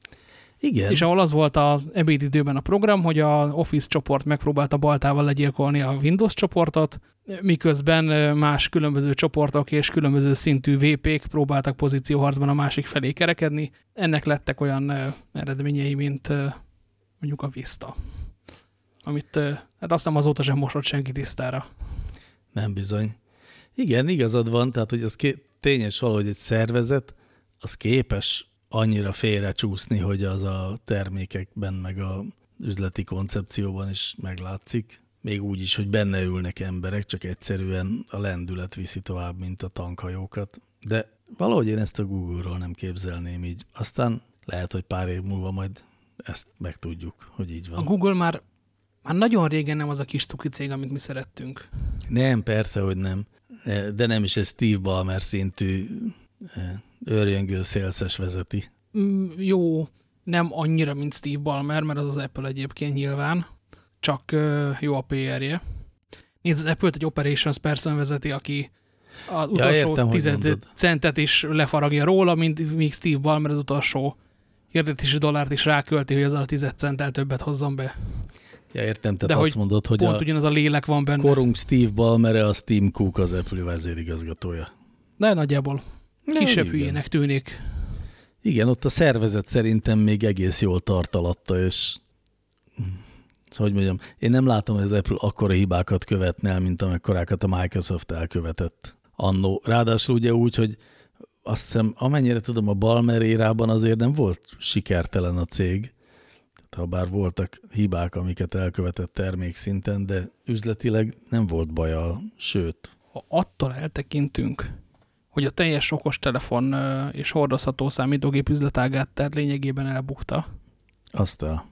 Igen. És ahol az volt a ebédidőben a program, hogy a Office csoport megpróbálta baltával legyilkolni a Windows csoportot, miközben más különböző csoportok és különböző szintű VP-k próbáltak pozícióharcban a másik felé kerekedni. Ennek lettek olyan eredményei, mint mondjuk a Vista, amit hát azt nem azóta sem mosott senki tisztára. Nem bizony. Igen, igazad van, tehát hogy az tényes valahogy egy szervezet, az képes annyira félre csúszni, hogy az a termékekben, meg a üzleti koncepcióban is meglátszik. Még úgy is, hogy benne ülnek emberek, csak egyszerűen a lendület viszi tovább, mint a tankhajókat. De valahogy én ezt a Google-ról nem képzelném így. Aztán lehet, hogy pár év múlva majd ezt megtudjuk, hogy így van. A Google már, már nagyon régen nem az a kis tuki cég, amit mi szerettünk. Nem, persze, hogy nem. De nem is ez Steve Ballmer szintű őrjöngő szélszes vezeti. Mm, jó, nem annyira, mint Steve Ballmer, mert az az Apple egyébként nyilván, csak uh, jó a PR-je. Nézd, az Apple-t egy operations person vezeti, aki az utolsó ja, tized centet is lefaragja róla, mint míg Steve Ballmer az utolsó hirdetési dollárt is rákölti, hogy azon a tized centtel többet hozzon be. Ja, értem, tehát De azt mondod, hogy pont a ugyanaz a lélek van benne. Korunk Steve Ballmer, a Steve Cook az Apple vezérigazgatója. De nagyjából. Kisebb hülyének tűnik. Igen, ott a szervezet szerintem még egész jól tart alatta, és hogy mondjam, én nem látom, hogy az Apple akkora hibákat követne el, mint amekkorákat a Microsoft elkövetett annó. Ráadásul ugye úgy, hogy azt hiszem, amennyire tudom, a Balmer érában azért nem volt sikertelen a cég, tehát ha bár voltak hibák, amiket elkövetett termékszinten, de üzletileg nem volt baja, sőt. Ha attól eltekintünk, hogy a teljes okostelefon és hordozható számítógép üzletágát, tehát lényegében elbukta. Azt a.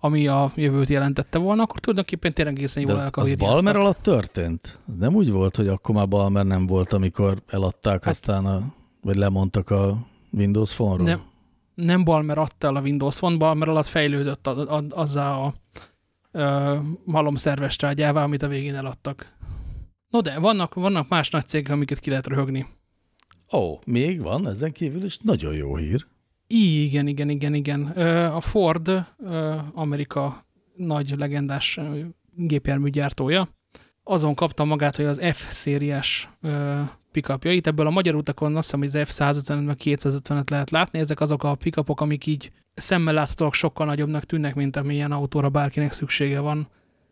Ami a jövőt jelentette volna, akkor tulajdonképpen tényleg egészen jól az, az Balmer alatt történt? Az nem úgy volt, hogy akkor már Balmer nem volt, amikor eladták, hát, aztán a, vagy lemondtak a Windows Phone-ról? Nem, nem Balmer adta el a Windows Phone, Balmer alatt fejlődött a, a, azzá a, a malomszerves trágyává, amit a végén eladtak. No de, vannak, vannak más nagy cégek, amiket ki lehet röhögni. Ó, még van ezen kívül is nagyon jó hír. Igen, igen, igen, igen. A Ford, Amerika nagy legendás gépjárműgyártója, azon kapta magát, hogy az F-szériás pikapjait, ebből a magyar utakon azt hiszem, hogy az F-150 meg 250-et lehet látni, ezek azok a pikapok, amik így szemmel láthatóak sokkal nagyobbnak tűnnek, mint amilyen autóra bárkinek szüksége van,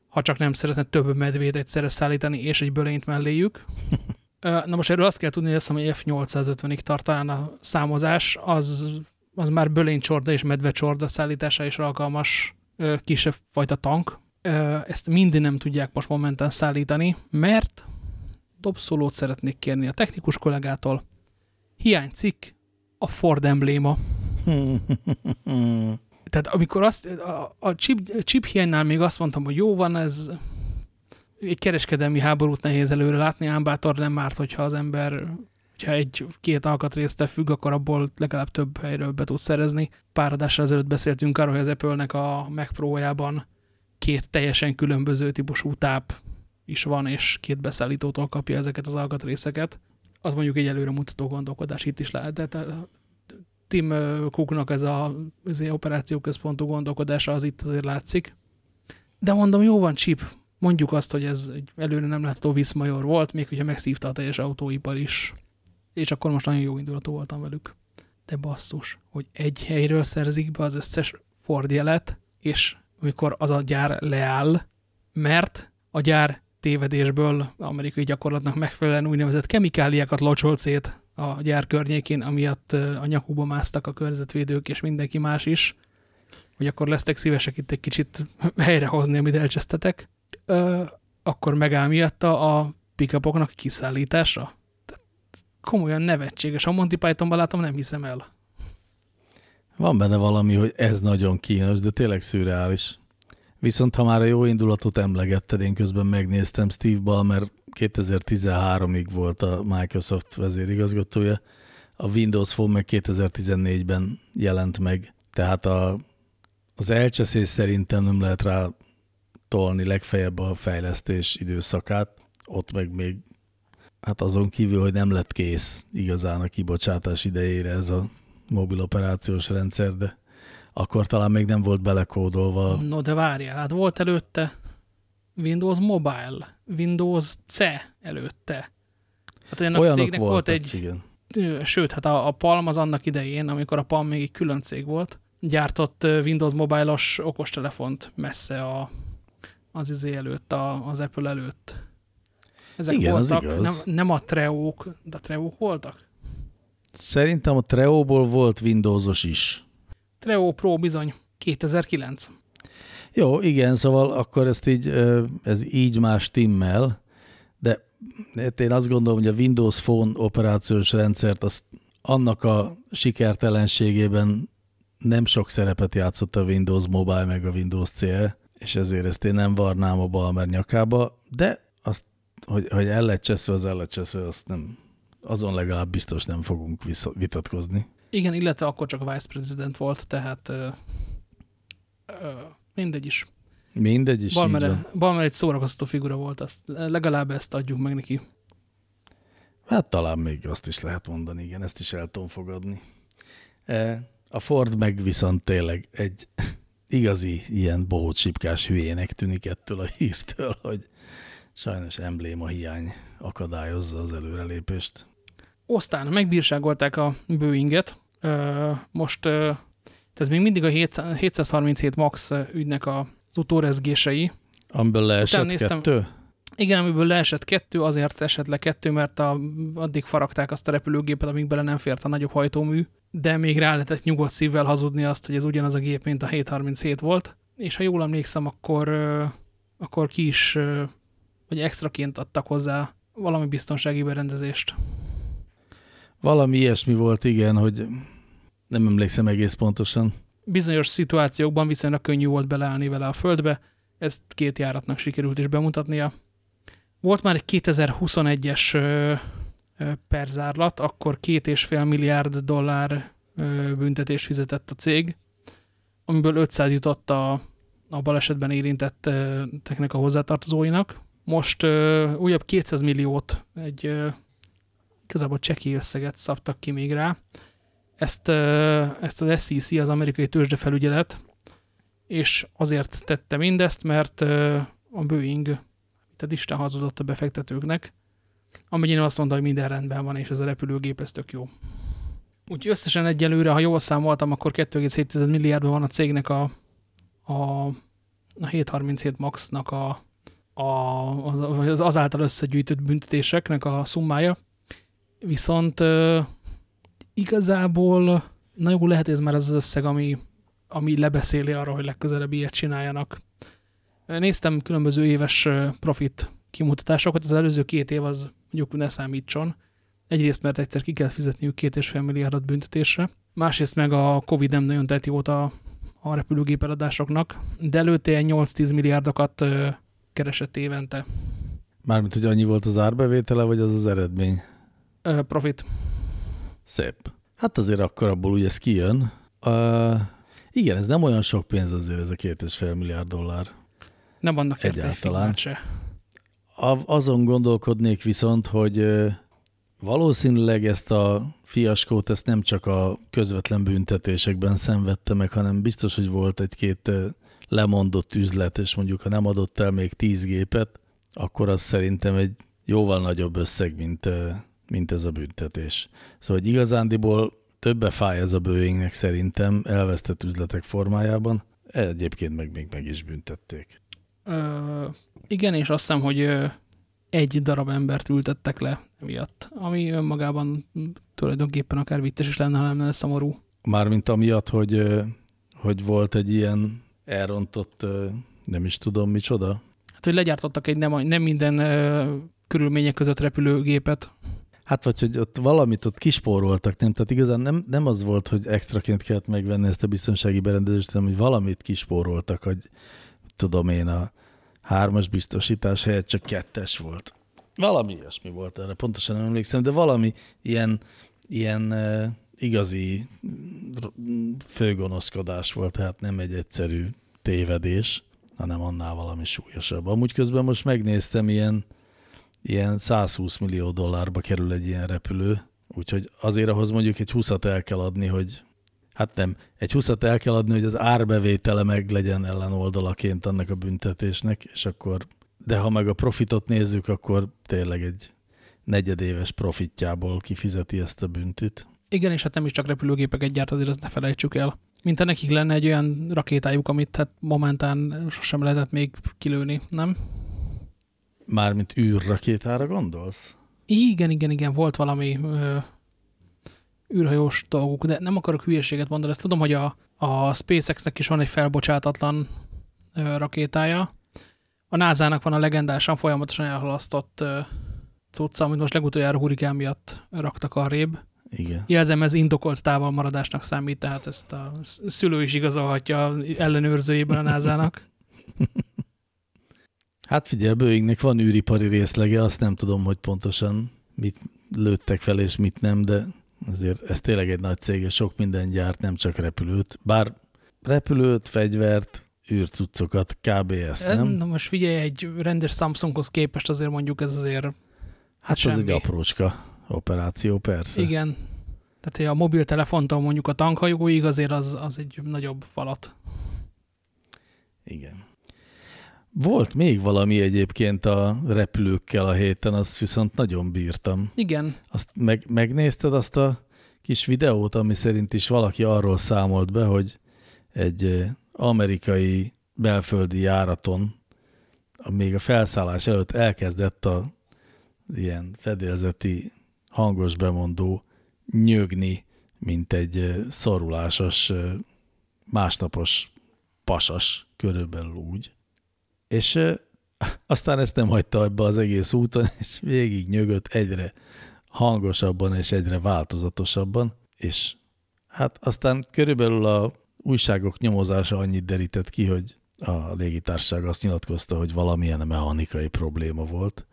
ha csak nem szeretne több medvét egyszerre szállítani, és egy bölényt melléjük. Na most erről azt kell tudni, hogy azt hiszem, hogy F850-ig tart talán a számozás, az, az már bölénycsorda és medvecsorda szállítása is alkalmas kisebb fajta tank. Ezt minden nem tudják most momentán szállítani, mert dobszolót szeretnék kérni a technikus kollégától. Hiánycikk a Ford embléma. Tehát amikor azt, a, a chip, chip hiánynál még azt mondtam, hogy jó van, ez egy kereskedelmi háborút nehéz előre látni, ám bátor nem márt, hogyha az ember hogyha egy-két alkatrésztel függ, akkor abból legalább több helyről be tud szerezni. Pár adással ezelőtt beszéltünk arról, hogy az Apple-nek a Mac Pro-jában két teljesen különböző típusú táp is van, és két beszállítótól kapja ezeket az alkatrészeket. Az mondjuk egy előre mutató gondolkodás itt is lehet. Tehát Tim Cooknak ez a ez operációközpontú gondolkodása az itt azért látszik. De mondom, jó van, chip, mondjuk azt, hogy ez egy előre nem látható viszmajor volt, még hogyha megszívta a teljes autóipar is. És akkor most nagyon jó indulatú voltam velük. De basszus, hogy egy helyről szerzik be az összes Ford jelet, és amikor az a gyár leáll, mert a gyár tévedésből amerikai gyakorlatnak megfelelően úgynevezett kemikáliákat locsolt szét a gyár környékén, amiatt a nyakukba másztak a környezetvédők és mindenki más is, hogy akkor lesztek szívesek itt egy kicsit helyrehozni, amit elcsesztetek akkor megáll miatta a pickupoknak kiszállítása? komolyan nevetséges. A Monty Pythonban látom, nem hiszem el. Van benne valami, hogy ez nagyon kínos, de tényleg szürreális. Viszont ha már a jó indulatot emlegetted, én közben megnéztem Steve Ballmer 2013-ig volt a Microsoft vezérigazgatója, a Windows Phone meg 2014-ben jelent meg, tehát a, az elcseszés szerintem nem lehet rá tolni legfeljebb a fejlesztés időszakát, ott meg még hát azon kívül, hogy nem lett kész igazán a kibocsátás idejére ez a mobil operációs rendszer, de akkor talán még nem volt belekódolva. No, de várjál, hát volt előtte Windows Mobile, Windows C előtte. Hát olyan a cégnek voltak, volt egy, igen. sőt, hát a, a Palm az annak idején, amikor a Palm még egy külön cég volt, gyártott Windows Mobile-os okostelefont messze a, az izé előtt, a, az Apple előtt. Ezek Igen, voltak, nem, nem a Treók, de a Treók voltak? Szerintem a Treóból volt Windowsos is. Treo Pro bizony, 2009. Jó, igen, szóval akkor ezt így, ez így más timmel, de én azt gondolom, hogy a Windows Phone operációs rendszert azt annak a sikertelenségében nem sok szerepet játszott a Windows Mobile meg a Windows CE, és ezért ezt én nem varnám a Balmer nyakába, de azt, hogy, hogy el lett cseszve, az el lett cseszve, azt nem, azon legalább biztos nem fogunk vissza, vitatkozni. Igen, illetve akkor csak vice president volt, tehát ö, ö, mindegy is. Mindegy is, Balmer, Balmer egy szórakoztató figura volt, azt, legalább ezt adjuk meg neki. Hát talán még azt is lehet mondani, igen, ezt is el tudom fogadni. E, a Ford meg viszont tényleg egy igazi ilyen bohócsipkás hülyének tűnik ettől a hírtől, hogy sajnos embléma hiány akadályozza az előrelépést. Aztán megbírságolták a Boeinget, most ez még mindig a 737 MAX ügynek az utórezgései. Amiből leesett néztem, kettő? Igen, amiből leesett kettő, azért esett le kettő, mert a, addig faragták azt a repülőgépet, amíg bele nem fért a nagyobb hajtómű, de még rá lehetett nyugodt szívvel hazudni azt, hogy ez ugyanaz a gép, mint a 737 volt. És ha jól emlékszem, akkor, akkor ki is, vagy extraként adtak hozzá valami biztonsági berendezést. Valami ilyesmi volt, igen, hogy nem emlékszem egész pontosan. Bizonyos szituációkban viszonylag könnyű volt beleállni vele a földbe, ezt két járatnak sikerült is bemutatnia. Volt már egy 2021-es perzárlat, akkor két és fél milliárd dollár ö, büntetést fizetett a cég, amiből 500 jutott a, a balesetben érintetteknek a hozzátartozóinak. Most ö, újabb 200 milliót egy ö, igazából cseki összeget szabtak ki még rá. Ezt, ezt az SEC, az amerikai tőzsdefelügyelet, és azért tette mindezt, mert a Boeing, tehát Isten hazudott a befektetőknek, amennyiben azt mondta, hogy minden rendben van, és ez a repülőgép, ez tök jó. Úgyhogy összesen egyelőre, ha jól számoltam, akkor 2,7 milliárdban van a cégnek a, a, a 737 Max-nak a, a, az, az által összegyűjtött büntetéseknek a szummája, Viszont uh, igazából na jó, lehet, hogy ez már az az összeg, ami, ami lebeszéli arra, hogy legközelebb ilyet csináljanak. Néztem különböző éves profit kimutatásokat, az előző két év az mondjuk ne számítson. Egyrészt, mert egyszer ki kellett fizetniük két és fél milliárdot büntetésre, másrészt meg a Covid nem nagyon tett jót a, a repülőgép eladásoknak, de előtte ilyen 8-10 milliárdokat keresett évente. Mármint, hogy annyi volt az árbevétele, vagy az az eredmény? profit. Szép. Hát azért akkor abból ugye ez kijön. Uh, igen, ez nem olyan sok pénz azért ez a két és fél milliárd dollár. Nem annak egyáltalán. Se. Azon gondolkodnék viszont, hogy valószínűleg ezt a fiaskót ezt nem csak a közvetlen büntetésekben szenvedte meg, hanem biztos, hogy volt egy-két lemondott üzlet, és mondjuk ha nem adott el még tíz gépet, akkor az szerintem egy jóval nagyobb összeg, mint mint ez a büntetés. Szóval, hogy igazándiból többe fáj ez a Boeingnek szerintem elvesztett üzletek formájában, egyébként meg még meg is büntették. Ö, igen, és azt hiszem, hogy egy darab embert ültettek le miatt, ami önmagában tulajdonképpen akár vicces is lenne, ha nem lenne szomorú. Mármint amiatt, hogy, hogy volt egy ilyen elrontott, nem is tudom micsoda. Hát, hogy legyártottak egy nem, nem minden körülmények között repülőgépet. Hát vagy, hogy ott valamit ott kispóroltak, nem? Tehát igazán nem, nem az volt, hogy extraként kellett megvenni ezt a biztonsági berendezést, hanem hogy valamit kispóroltak, hogy tudom én, a hármas biztosítás helyett csak kettes volt. Valami ilyesmi volt erre, pontosan nem emlékszem, de valami ilyen, ilyen igazi főgonoszkodás volt, tehát nem egy egyszerű tévedés, hanem annál valami súlyosabb. Amúgy közben most megnéztem, ilyen, ilyen 120 millió dollárba kerül egy ilyen repülő, úgyhogy azért ahhoz mondjuk egy 20 el kell adni, hogy hát nem, egy 20 el kell adni, hogy az árbevétele meg legyen ellenoldalaként annak a büntetésnek, és akkor, de ha meg a profitot nézzük, akkor tényleg egy negyedéves profitjából kifizeti ezt a büntit. Igen, és hát nem is csak repülőgépeket gyárt, azért azt ne felejtsük el. Mint ha nekik lenne egy olyan rakétájuk, amit hát momentán sosem lehetett még kilőni, nem? Mármint űrrakétára gondolsz? Igen, igen, igen, volt valami ö, űrhajós dolguk, de nem akarok hülyeséget mondani, ezt tudom, hogy a, a SpaceX-nek is van egy felbocsátatlan ö, rakétája. A NASA-nak van a legendásan folyamatosan elhalasztott ö, cucca, amit most legutoljára hurikán miatt raktak arrébb. Igen. Jelzem, ez indokolt távolmaradásnak számít, tehát ezt a szülő is igazolhatja ellenőrzőjében a názának. Hát figyelj, Boeingnek van űripari részlege, azt nem tudom, hogy pontosan mit lőttek fel és mit nem, de azért ez tényleg egy nagy cég, és sok minden gyárt, nem csak repülőt. Bár repülőt, fegyvert, űrcuccokat, kb. ezt, nem? Na most figyelj, egy rendes Samsunghoz képest azért mondjuk ez azért Hát semmi. ez egy aprócska operáció, persze. Igen. Tehát, a mobiltelefontól mondjuk a tankhajóig azért az, az egy nagyobb falat. Igen. Volt még valami egyébként a repülőkkel a héten, azt viszont nagyon bírtam. Igen. Azt meg, megnézted azt a kis videót, ami szerint is valaki arról számolt be, hogy egy amerikai belföldi járaton, még a felszállás előtt elkezdett a ilyen fedélzeti hangos bemondó nyögni, mint egy szorulásos, másnapos pasas, körülbelül úgy. És aztán ezt nem hagyta ebbe az egész úton, és végig nyögött egyre hangosabban és egyre változatosabban, és hát aztán körülbelül a újságok nyomozása annyit derített ki, hogy a légitársaság azt nyilatkozta, hogy valamilyen mechanikai probléma volt,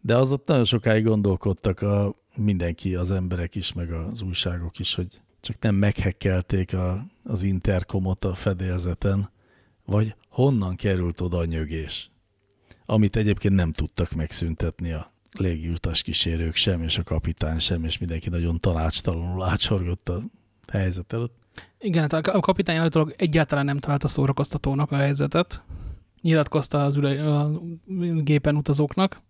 de az ott nagyon sokáig gondolkodtak a mindenki, az emberek is, meg az újságok is, hogy csak nem meghekkelték a, az interkomot a fedélzeten, vagy honnan került oda a nyögés, amit egyébként nem tudtak megszüntetni a légiutas kísérők sem, és a kapitány sem, és mindenki nagyon tanácstalanul átsorgott a helyzet előtt. Igen, hát a kapitány előtt egyáltalán nem találta szórakoztatónak a helyzetet. Nyilatkozta az üle, a gépen utazóknak,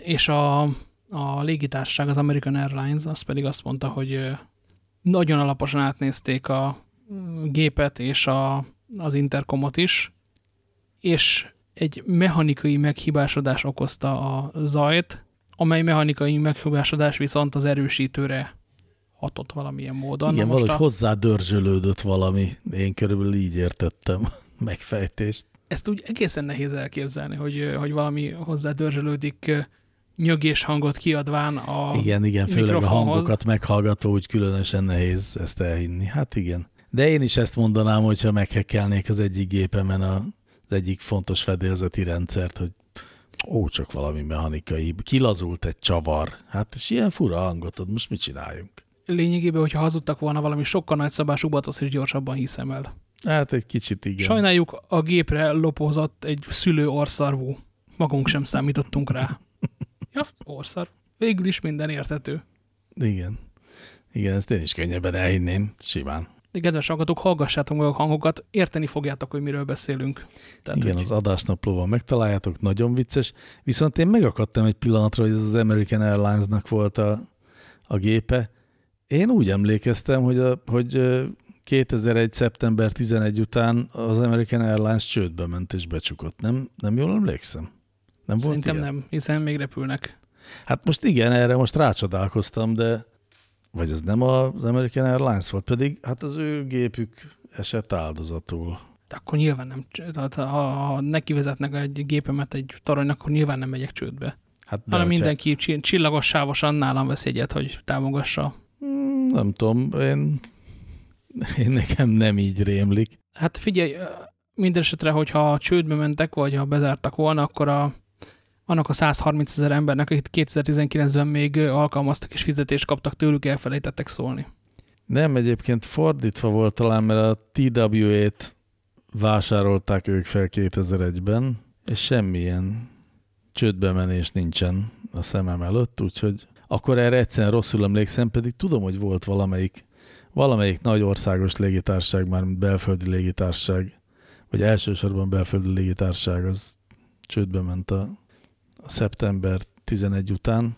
és a, a légitársaság, az American Airlines, az pedig azt mondta, hogy nagyon alaposan átnézték a gépet és a, az interkomot is, és egy mechanikai meghibásodás okozta a zajt, amely mechanikai meghibásodás viszont az erősítőre hatott valamilyen módon. Igen, valahogy a... hozzádörzsölődött valami. Én körülbelül így értettem megfejtést. Ezt úgy egészen nehéz elképzelni, hogy, hogy valami hozzádörzsölődik nyögés hangot kiadván a Igen, igen, főleg a hangokat meghallgató, úgy különösen nehéz ezt elhinni. Hát igen. De én is ezt mondanám, hogyha meghekkelnék az egyik gépemen a, az egyik fontos fedélzeti rendszert, hogy ó, csak valami mechanikai, kilazult egy csavar. Hát és ilyen fura hangot ad, most mit csináljunk? Lényegében, hogyha hazudtak volna valami sokkal nagyszabásúbbat, azt is gyorsabban hiszem el. Hát egy kicsit igen. Sajnáljuk, a gépre lopozott egy szülő orszarvú. Magunk sem számítottunk rá. Ja, orszar. Végül is minden értető. Igen. Igen, ezt én is könnyebben elhinném, simán. De kedves hallgatók, hallgassátok meg a hangokat, érteni fogjátok, hogy miről beszélünk. Tehát, Igen, hogy... az adásnaplóban megtaláljátok, nagyon vicces. Viszont én megakadtam egy pillanatra, hogy ez az American Airlines-nak volt a, a gépe. Én úgy emlékeztem, hogy, a, hogy 2001. szeptember 11 után az American Airlines csődbe ment és becsukott. Nem, nem jól emlékszem? Nem Szerintem volt nem, hiszen még repülnek. Hát most igen, erre most rácsodálkoztam, de vagy ez nem az American Airlines volt, pedig hát az ő gépük esett áldozatul. De akkor nyilván nem, tehát ha, ha neki vezetnek egy gépemet egy toronynak, akkor nyilván nem megyek csődbe. Hát de hanem mindenki csi- csillagos sávosan nálam vesz egyet, hogy támogassa. Mm, Nem tudom, én, én nekem nem így rémlik. Hát figyelj, minden esetre, hogyha csődbe mentek, vagy ha bezártak volna, akkor a, annak a 130 ezer embernek, akik 2019-ben még alkalmaztak és fizetést kaptak tőlük, elfelejtettek szólni. Nem, egyébként fordítva volt talán, mert a TWA-t vásárolták ők fel 2001-ben, és semmilyen csődbemenés nincsen a szemem előtt, úgyhogy akkor erre egyszerűen rosszul emlékszem, pedig tudom, hogy volt valamelyik, valamelyik nagy országos légitársaság, már belföldi légitársaság, vagy elsősorban belföldi légitársaság, az csődbe ment a szeptember 11 után.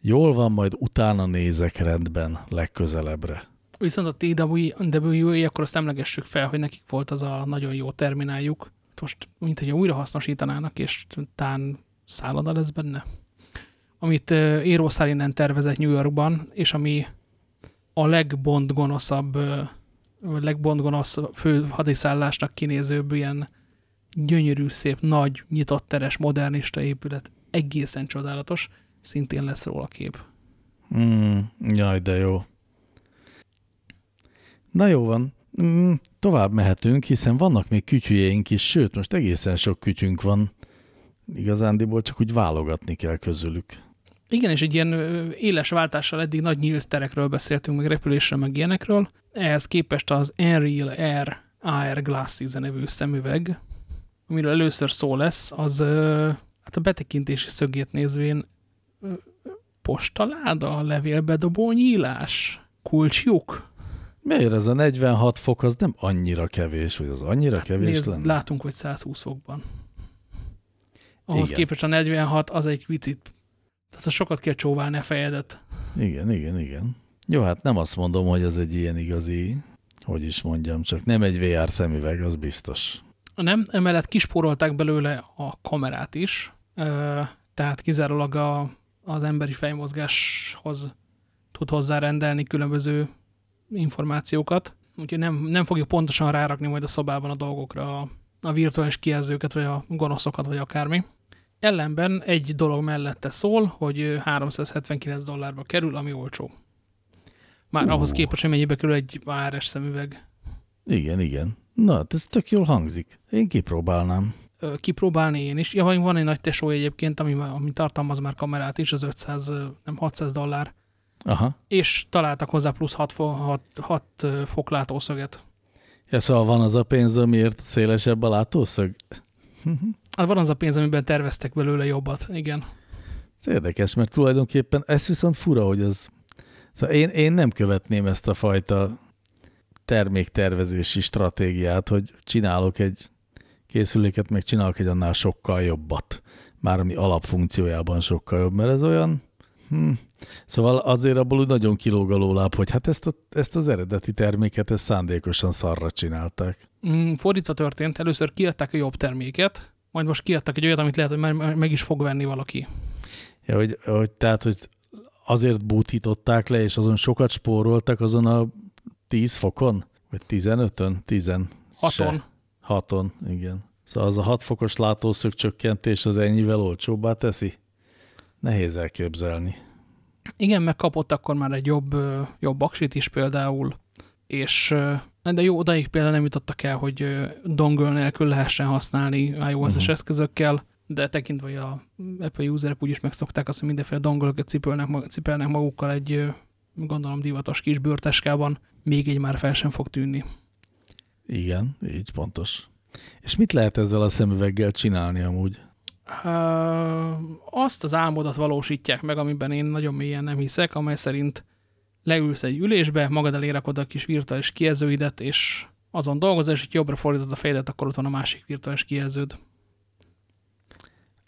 Jól van, majd utána nézek rendben legközelebbre. Viszont a TWA, akkor azt emlegessük fel, hogy nekik volt az a nagyon jó termináljuk. Most, mint hogy újra hasznosítanának, és tán szálloda lesz benne. Amit Eero Saarinen tervezett New Yorkban, és ami a legbondgonoszabb, legbondgonosz fő hadiszállásnak kinézőbb ilyen gyönyörű, szép, nagy, nyitott teres, modernista épület. Egészen csodálatos. Szintén lesz róla kép. Mm, jaj, de jó. Na jó van, mm, tovább mehetünk, hiszen vannak még kütyüjéink is, sőt, most egészen sok kütyünk van. Igazándiból csak úgy válogatni kell közülük. Igen, és egy ilyen éles váltással eddig nagy nyílt terekről beszéltünk, meg repülésről, meg ilyenekről. Ehhez képest az Enreal Air AR Glasses nevű szemüveg, amiről először szó lesz, az hát a betekintési szögét nézvén postaláda, levélbedobó nyílás, kulcsjuk. Miért ez a 46 fok, az nem annyira kevés, vagy az annyira kevés Nézd, lenne? látunk, hogy 120 fokban. Ahhoz Igen. képest a 46 az egy picit, tehát az sokat kell csóválni a fejedet. Igen, igen, igen. Jó, hát nem azt mondom, hogy ez egy ilyen igazi, hogy is mondjam, csak nem egy VR szemüveg, az biztos. Nem, emellett kispórolták belőle a kamerát is, tehát kizárólag a, az emberi fejmozgáshoz tud hozzárendelni különböző információkat, úgyhogy nem, nem fogjuk pontosan rárakni majd a szobában a dolgokra a, a virtuális kijelzőket, vagy a gonoszokat, vagy akármi. Ellenben egy dolog mellette szól, hogy ö, 379 dollárba kerül, ami olcsó. Már Ú. ahhoz képest, hogy mennyibe kerül egy ARS szemüveg. Igen, igen. Na, hát ez tök jól hangzik. Én kipróbálnám. kipróbálni én is. Ja, vagy van egy nagy tesó egyébként, ami, ami tartalmaz már kamerát is, az 500, ö, nem 600 dollár, Aha. és találtak hozzá plusz 6, fo, 6, 6 foklátószöget. Ja, szóval van az a pénz, amiért szélesebb a látószög? Hát van az a pénz, amiben terveztek belőle jobbat, igen. Ez érdekes, mert tulajdonképpen ez viszont fura, hogy ez... Szóval én, én nem követném ezt a fajta terméktervezési stratégiát, hogy csinálok egy készüléket, meg csinálok egy annál sokkal jobbat. Már ami alapfunkciójában sokkal jobb, mert ez olyan... Hm. Szóval azért abból úgy nagyon kilóg a hogy hát ezt, a, ezt az eredeti terméket ezt szándékosan szarra csinálták. Mm, Fordítva történt, először kiadták a jobb terméket, majd most kiadtak egy olyat, amit lehet, hogy már meg is fog venni valaki. Ja, hogy, hogy, tehát, hogy azért bútították le, és azon sokat spóroltak azon a 10 fokon? Vagy 15-ön? 10 Haton. Haton, igen. Szóval az a 6 fokos látószög csökkentés az ennyivel olcsóbbá teszi? Nehéz elképzelni. Igen, meg kapott akkor már egy jobb, jobb aksit is például, és de jó, odaig például nem jutottak el, hogy dongle nélkül lehessen használni iOS-es Mhm. eszközökkel, de tekintve, hogy a Apple userek úgyis megszokták azt, hogy mindenféle dongolöket cipelnek, cipelnek magukkal egy, gondolom, divatos kis bőrteskában, még egy már fel sem fog tűnni. Igen, így pontos. És mit lehet ezzel a szemüveggel csinálni amúgy? Azt az álmodat valósítják meg, amiben én nagyon mélyen nem hiszek, amely szerint leülsz egy ülésbe, magad elé rakod a kis virtuális kijelzőidet, és azon dolgozol, és hogy jobbra fordítod a fejedet, akkor ott van a másik virtuális kijelződ.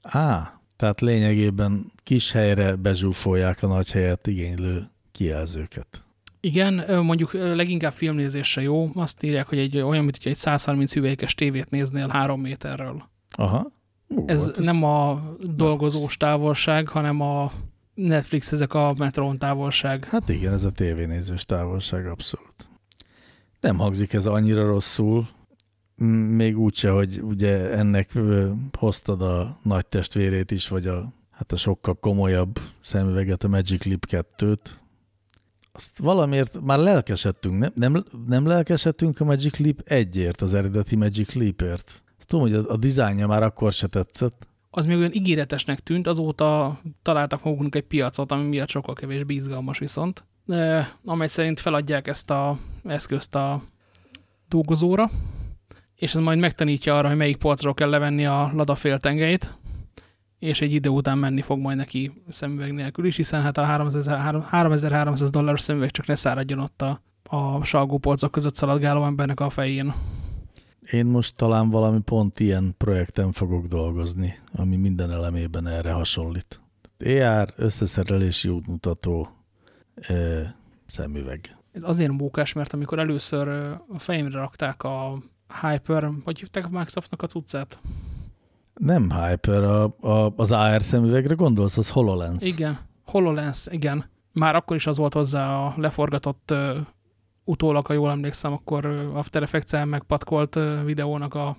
Á, tehát lényegében kis helyre bezsúfolják a nagy helyet igénylő kijelzőket. Igen, mondjuk leginkább filmnézésre jó. Azt írják, hogy egy olyan, mint egy 130 hüvelykes tévét néznél három méterről. Aha. Ú, Ez hát nem a dolgozós távolság, hanem a Netflix ezek a metrón távolság. Hát igen, ez a tévénézős távolság abszolút. Nem hangzik ez annyira rosszul, még úgyse, hogy ugye ennek hoztad a nagy testvérét is, vagy a hát a sokkal komolyabb szemüveget, a Magic Leap 2-t. Azt valamiért már lelkesedtünk, nem, nem, nem lelkesedtünk a Magic Leap egyért, az eredeti Magic Leapért. Azt tudom, hogy a, a dizájnja már akkor se tetszett. Az még olyan ígéretesnek tűnt, azóta találtak maguknak egy piacot, ami miatt sokkal kevésbé izgalmas viszont, amely szerint feladják ezt a eszközt a dolgozóra, és ez majd megtanítja arra, hogy melyik polcról kell levenni a lada féltengelyt, és egy idő után menni fog majd neki szemüveg nélkül is, hiszen hát a 3300 dollár szemüveg csak ne száradjon ott a, a salgópolcok között szaladgáló embernek a fején. Én most talán valami pont ilyen projekten fogok dolgozni, ami minden elemében erre hasonlít. ER, összeszerelési útmutató, e, szemüveg. Ez azért mókás, mert amikor először a fejemre rakták a Hyper, hogy hívták a Microsoftnak a cuccát? Nem Hyper, a, a, az AR szemüvegre gondolsz, az HoloLens. Igen, HoloLens, igen. Már akkor is az volt hozzá a leforgatott uh, utólag, ha jól emlékszem, akkor After Effects-el megpatkolt uh, videónak a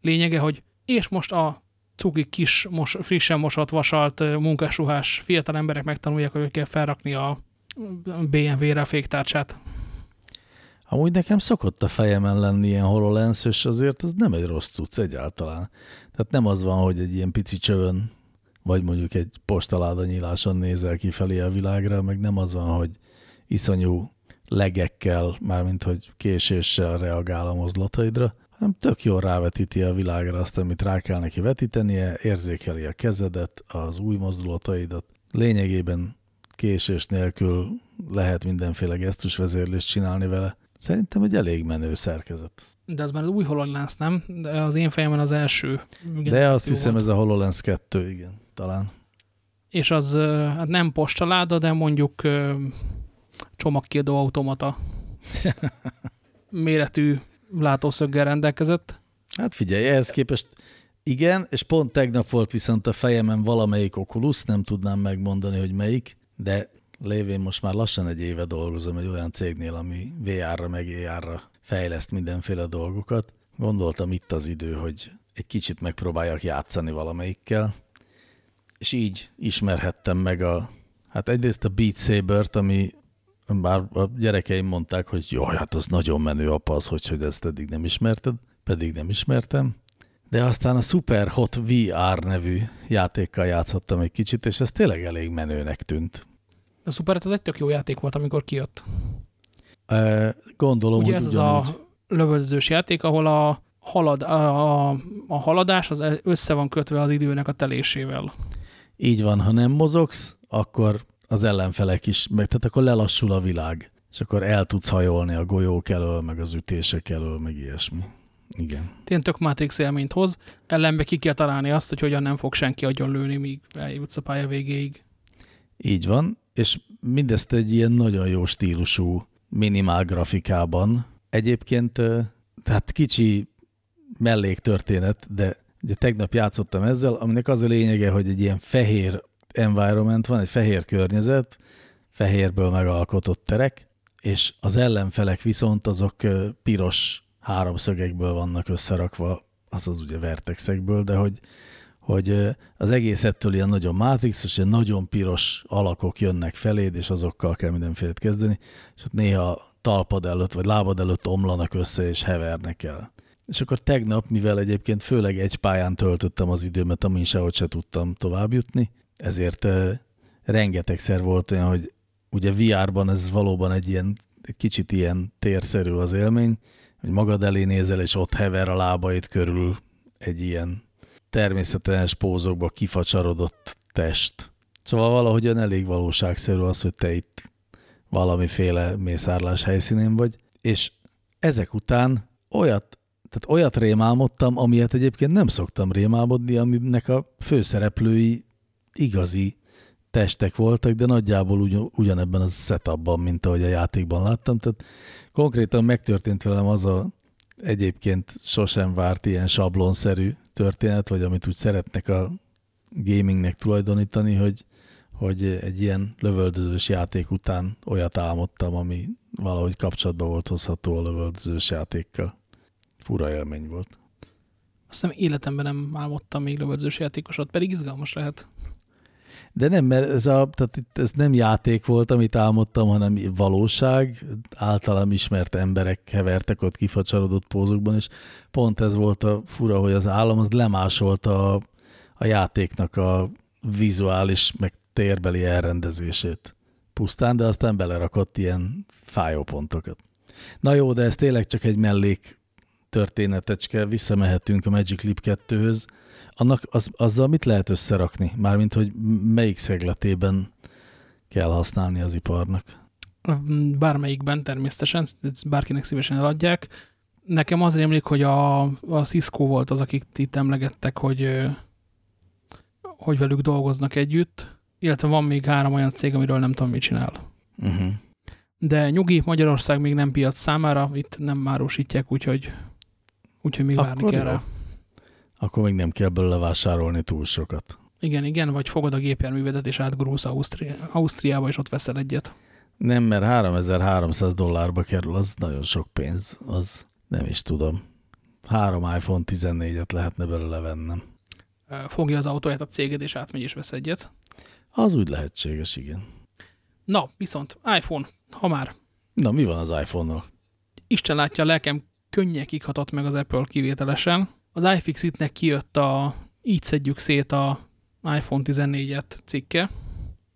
lényege, hogy és most a cuki kis, mos, frissen mosott, vasalt uh, munkásruhás fiatal emberek megtanulják, hogy kell felrakni a BMW-re a féktárcsát. Amúgy nekem szokott a fejemen lenni ilyen HoloLens, és azért ez nem egy rossz cucc egyáltalán. Tehát nem az van, hogy egy ilyen pici csövön, vagy mondjuk egy postaláda nyíláson nézel kifelé a világra, meg nem az van, hogy iszonyú legekkel, mármint hogy késéssel reagál a mozlataidra, hanem tök jól rávetíti a világra azt, amit rá kell neki vetítenie, érzékeli a kezedet, az új mozdulataidat. Lényegében késés nélkül lehet mindenféle gesztusvezérlést csinálni vele. Szerintem egy elég menő szerkezet. De az már az új HoloLens, nem? De az én fejemben az első. De azt hiszem volt. ez a HoloLens 2, igen, talán. És az hát nem postaláda, de mondjuk csomagkiadó automata méretű látószöggel rendelkezett. Hát figyelj, ehhez képest igen, és pont tegnap volt viszont a fejemen valamelyik Oculus, nem tudnám megmondani, hogy melyik, de lévén most már lassan egy éve dolgozom egy olyan cégnél, ami VR-ra meg AR-ra fejleszt mindenféle dolgokat. Gondoltam itt az idő, hogy egy kicsit megpróbáljak játszani valamelyikkel, és így ismerhettem meg a, hát egyrészt a Beat Saber-t, ami bár a gyerekeim mondták, hogy jó, hát az nagyon menő apa az, hogy, hogy ezt eddig nem ismerted, pedig nem ismertem. De aztán a Super Hot VR nevű játékkal játszottam egy kicsit, és ez tényleg elég menőnek tűnt. A Super az egy tök jó játék volt, amikor kijött. E, gondolom, Ugye hogy ez ugyanúgy. az a lövöldözős játék, ahol a, halad, a, a haladás az össze van kötve az időnek a telésével. Így van, ha nem mozogsz, akkor az ellenfelek is, meg tehát akkor lelassul a világ, és akkor el tudsz hajolni a golyók elől, meg az ütések elől, meg ilyesmi. Igen. Tényleg tök Matrix élményt hoz, ellenbe ki kell találni azt, hogy hogyan nem fog senki agyon lőni, míg eljutsz a pálya végéig. Így van, és mindezt egy ilyen nagyon jó stílusú minimál grafikában. Egyébként, tehát kicsi melléktörténet, de ugye tegnap játszottam ezzel, aminek az a lényege, hogy egy ilyen fehér environment van, egy fehér környezet, fehérből megalkotott terek, és az ellenfelek viszont azok piros háromszögekből vannak összerakva, azaz ugye vertexekből, de hogy, hogy az egész ettől ilyen nagyon mátrixos, ilyen nagyon piros alakok jönnek feléd, és azokkal kell mindenfélét kezdeni, és ott néha talpad előtt, vagy lábad előtt omlanak össze, és hevernek el. És akkor tegnap, mivel egyébként főleg egy pályán töltöttem az időmet, amin sehogy se tudtam tovább jutni, ezért rengetegszer volt olyan, hogy ugye VR-ban ez valóban egy ilyen, egy kicsit ilyen térszerű az élmény, hogy magad elé nézel, és ott hever a lábait körül egy ilyen természetes pózokba kifacsarodott test. Szóval valahogyan elég valóságszerű az, hogy te itt valamiféle mészárlás helyszínén vagy, és ezek után olyat, tehát olyat rémálmodtam, amilyet egyébként nem szoktam rémálmodni, aminek a főszereplői igazi testek voltak, de nagyjából ugyan, ugyanebben a setupban, mint ahogy a játékban láttam. Tehát konkrétan megtörtént velem az a egyébként sosem várt ilyen sablonszerű történet, vagy amit úgy szeretnek a gamingnek tulajdonítani, hogy, hogy egy ilyen lövöldözős játék után olyat álmodtam, ami valahogy kapcsolatban volt hozható a lövöldözős játékkal. Fura élmény volt. Azt hiszem életemben nem álmodtam még lövöldözős játékosat, pedig izgalmas lehet. De nem, mert ez, a, tehát itt ez nem játék volt, amit álmodtam, hanem valóság. Általam ismert emberek hevertek ott kifacsarodott pózokban, és pont ez volt a fura, hogy az állam az lemásolta a, a játéknak a vizuális, meg térbeli elrendezését. Pusztán, de aztán belerakott ilyen fájópontokat. Na jó, de ez tényleg csak egy mellék történetecske, visszamehetünk a Magic Leap 2-höz. Annak az, azzal mit lehet összerakni? Mármint, hogy melyik szegletében kell használni az iparnak? Bármelyikben természetesen, bárkinek szívesen eladják. Nekem az rémlik, hogy a, a Cisco volt az, akik itt emlegettek, hogy, hogy velük dolgoznak együtt, illetve van még három olyan cég, amiről nem tudom, mit csinál. Uh. -huh. De nyugi, Magyarország még nem piac számára, itt nem márosítják, úgyhogy, úgyhogy még várni kell rá. Akkor még nem kell belőle vásárolni túl sokat. Igen, igen, vagy fogod a gépjárművedet és átgurulsz Ausztri Ausztriába, és ott veszel egyet. Nem, mert 3300 dollárba kerül, az nagyon sok pénz, az nem is tudom. Három iPhone 14-et lehetne belőle vennem. Fogja az autóját a céged, és átmegy és vesz egyet. Az úgy lehetséges, igen. Na, viszont iPhone, ha már. Na, mi van az iPhone-nal? Isten látja, a lelkem könnyekig hatott meg az Apple kivételesen. Az iFixit-nek kijött a így szedjük szét a iPhone 14-et cikke,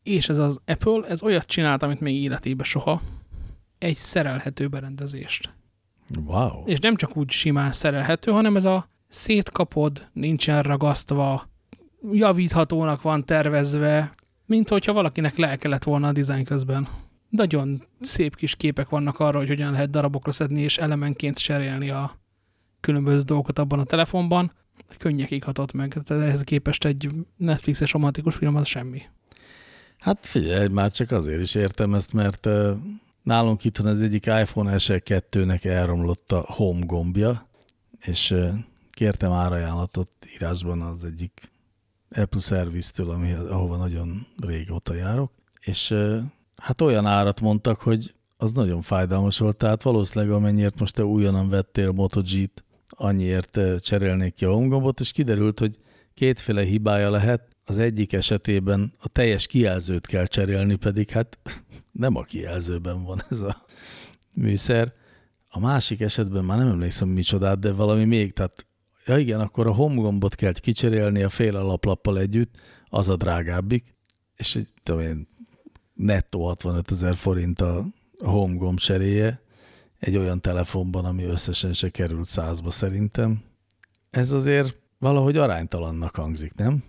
és ez az Apple, ez olyat csinált, amit még életében soha, egy szerelhető berendezést. Wow. És nem csak úgy simán szerelhető, hanem ez a szétkapod, nincsen ragasztva, javíthatónak van tervezve, mint hogyha valakinek le kellett volna a dizájn közben. Nagyon szép kis képek vannak arra, hogy hogyan lehet darabokra szedni és elemenként serélni a különböző dolgokat abban a telefonban. Könnyekig hatott meg. Tehát ehhez képest egy Netflixes romantikus film az semmi. Hát figyelj, már csak azért is értem ezt, mert nálunk itthon az egyik iPhone SE 2-nek elromlott a home gombja, és kértem árajánlatot írásban az egyik Apple Service-től, ami, ahova nagyon régóta járok, és hát olyan árat mondtak, hogy az nagyon fájdalmas volt, tehát valószínűleg amennyiért most te újonnan vettél Moto G-t, annyiért cserélnék ki a homegombot, és kiderült, hogy kétféle hibája lehet, az egyik esetében a teljes kijelzőt kell cserélni, pedig hát nem a kijelzőben van ez a műszer. A másik esetben már nem emlékszem micsodát, de valami még, tehát Ja igen, akkor a home gombot kell kicserélni a fél alaplappal együtt, az a drágábbik, és tudom én, nettó 65 ezer forint a home cseréje egy olyan telefonban, ami összesen se került százba szerintem. Ez azért valahogy aránytalannak hangzik, nem?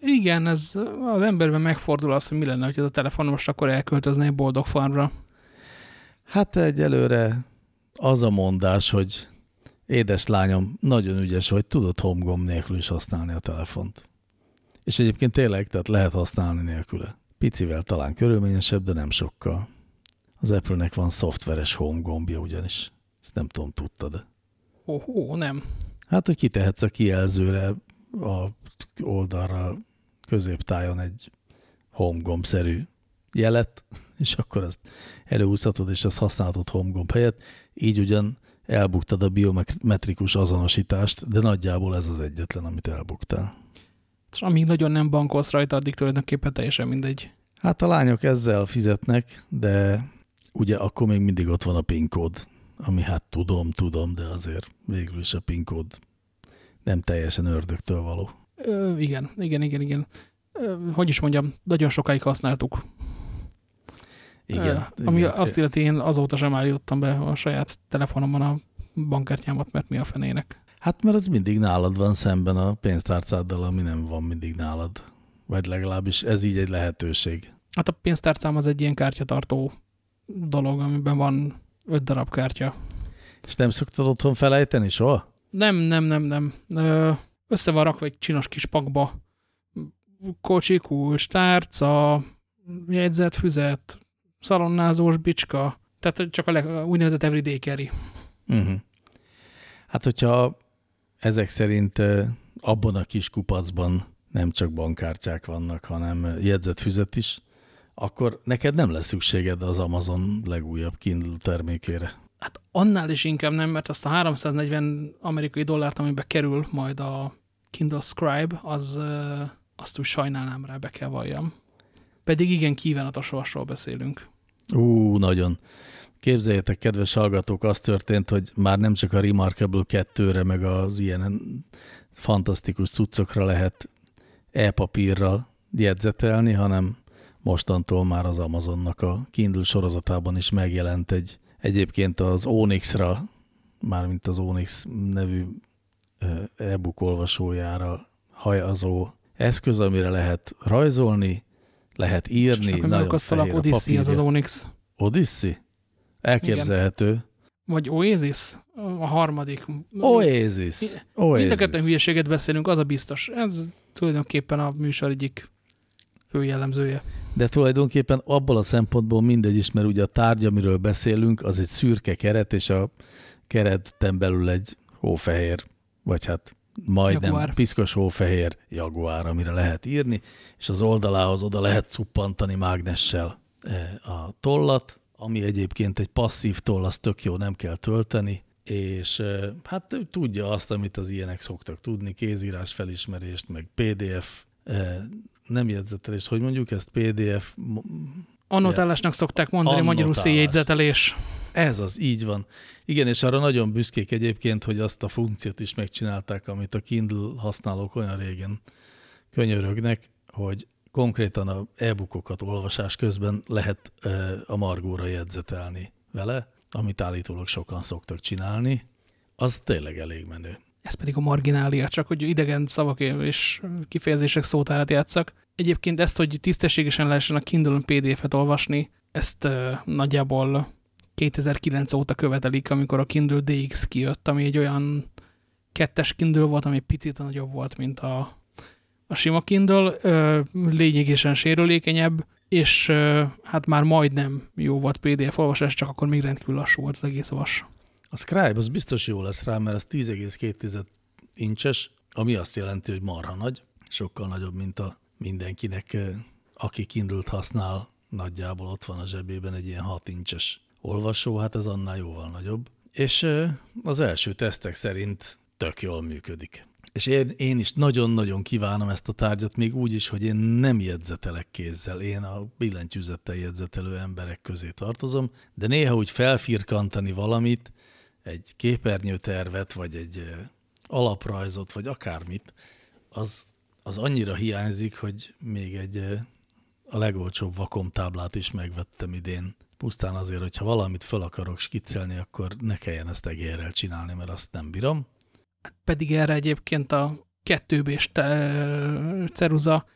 Igen, ez az emberben megfordul az, hogy mi lenne, hogy ez a telefon most akkor elköltözne egy boldog farmra. Hát egyelőre az a mondás, hogy Édes lányom, nagyon ügyes vagy, tudod homegomb nélkül is használni a telefont. És egyébként tényleg, tehát lehet használni nélküle. Picivel talán körülményesebb, de nem sokkal. Az Apple-nek van szoftveres home gombja ugyanis. Ezt nem tudom, tudtad. Oh, oh, nem. Hát, hogy kitehetsz a kijelzőre a oldalra középtájon egy home gomb-szerű jelet, és akkor ezt előhúzhatod, és azt használhatod home gomb helyett. Így ugyan elbuktad a biometrikus azonosítást, de nagyjából ez az egyetlen, amit elbuktál. És amíg nagyon nem bankolsz rajta, addig tulajdonképpen teljesen mindegy. Hát a lányok ezzel fizetnek, de ugye akkor még mindig ott van a PIN kód, ami hát tudom, tudom, de azért végül is a PIN kód nem teljesen ördögtől való. Ö, igen, igen, igen, igen. Ö, hogy is mondjam, nagyon sokáig használtuk. Igen. Ami igen. azt illeti, én azóta sem állítottam be a saját telefonomon a bankkártyámat, mert mi a fenének. Hát mert az mindig nálad van szemben a pénztárcáddal, ami nem van mindig nálad. Vagy legalábbis ez így egy lehetőség. Hát a pénztárcám az egy ilyen kártyatartó dolog, amiben van öt darab kártya. És nem szoktad otthon felejteni soha? Nem, nem, nem, nem. Össze van rakva egy csinos kis pakba. Kocsi, kulcs, tárca, jegyzetfüzet, szalonnázós bicska, tehát csak a leg, úgynevezett everyday carry. Uh mhm. -huh. Hát, hogyha ezek szerint abban a kis kupacban nem csak bankkártyák vannak, hanem jegyzetfüzet is, akkor neked nem lesz szükséged az Amazon legújabb Kindle termékére. Hát annál is inkább nem, mert azt a 340 amerikai dollárt, amibe kerül majd a Kindle Scribe, az azt úgy sajnálnám rá, be kell valljam. Pedig igen kívánatos vasról beszélünk. Ú, nagyon. Képzeljétek, kedves hallgatók, az történt, hogy már nem csak a Remarkable 2-re, meg az ilyen fantasztikus cuccokra lehet e-papírra jegyzetelni, hanem mostantól már az Amazonnak a Kindle sorozatában is megjelent egy egyébként az Onyx-ra, mármint az Onyx nevű e-book olvasójára hajazó eszköz, amire lehet rajzolni, lehet írni. És nagyon fehér a Odyssey, az az Onyx. Odyssey? Elképzelhető. Igen. Vagy Oasis? A harmadik. Oasis. Oasis. Mind a ketten hülyeséget beszélünk, az a biztos. Ez tulajdonképpen a műsor egyik fő jellemzője. De tulajdonképpen abból a szempontból mindegy is, mert ugye a tárgy, amiről beszélünk, az egy szürke keret, és a kereten belül egy hófehér, vagy hát majdnem jaguár. piszkos hófehér jaguár, amire lehet írni, és az oldalához oda lehet cuppantani mágnessel eh, a tollat, ami egyébként egy passzív toll, az tök jó, nem kell tölteni, és hát tudja azt, amit az ilyenek szoktak tudni, kézírás felismerést, meg PDF, nem jegyzetelés, hogy mondjuk ezt PDF... Annotálásnak szokták mondani, magyarul széjegyzetelés. Ez az, így van. Igen, és arra nagyon büszkék egyébként, hogy azt a funkciót is megcsinálták, amit a Kindle használók olyan régen könyörögnek, hogy konkrétan a e-bookokat olvasás közben lehet a margóra jegyzetelni vele, amit állítólag sokan szoktak csinálni, az tényleg elég menő. Ez pedig a marginália, csak hogy idegen szavak és kifejezések szótárat játszak. Egyébként ezt, hogy tisztességesen lehessen a Kindle-on PDF-et olvasni, ezt nagyjából 2009 óta követelik, amikor a Kindle DX kijött, ami egy olyan kettes Kindle volt, ami picit nagyobb volt, mint a a sima Kindle lényegesen sérülékenyebb, és hát már majdnem jó volt PDF olvasás, csak akkor még rendkívül lassú volt az egész vas. A Scribe az biztos jó lesz rá, mert az 10,2 incses, ami azt jelenti, hogy marha nagy, sokkal nagyobb, mint a mindenkinek, aki Kindle-t használ, nagyjából ott van a zsebében egy ilyen 6 incses olvasó, hát ez annál jóval nagyobb. És az első tesztek szerint tök jól működik. És én, én is nagyon-nagyon kívánom ezt a tárgyat, még úgy is, hogy én nem jegyzetelek kézzel. Én a billentyűzettel jegyzetelő emberek közé tartozom, de néha úgy felfirkantani valamit, egy képernyőtervet, vagy egy alaprajzot, vagy akármit, az, az annyira hiányzik, hogy még egy a legolcsóbb vakomtáblát is megvettem idén. Pusztán azért, hogyha valamit fel akarok skiccelni, akkor ne kelljen ezt egérrel csinálni, mert azt nem bírom pedig erre egyébként a kettőbés ceruza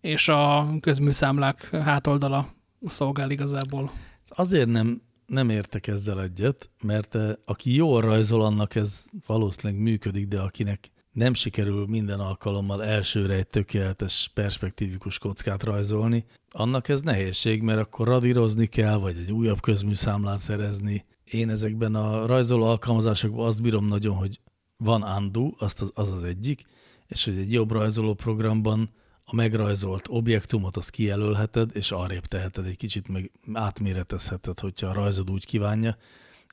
és a közműszámlák hátoldala szolgál igazából. Azért nem, nem értek ezzel egyet, mert eh, aki jól rajzol, annak ez valószínűleg működik, de akinek nem sikerül minden alkalommal elsőre egy tökéletes perspektívikus kockát rajzolni, annak ez nehézség, mert akkor radírozni kell, vagy egy újabb közműszámlát szerezni. Én ezekben a rajzoló alkalmazásokban azt bírom nagyon, hogy van undo, azt az, az az egyik, és hogy egy jobb rajzoló programban a megrajzolt objektumot azt kijelölheted, és arrébb teheted egy kicsit, meg átméretezheted, hogyha a rajzod úgy kívánja.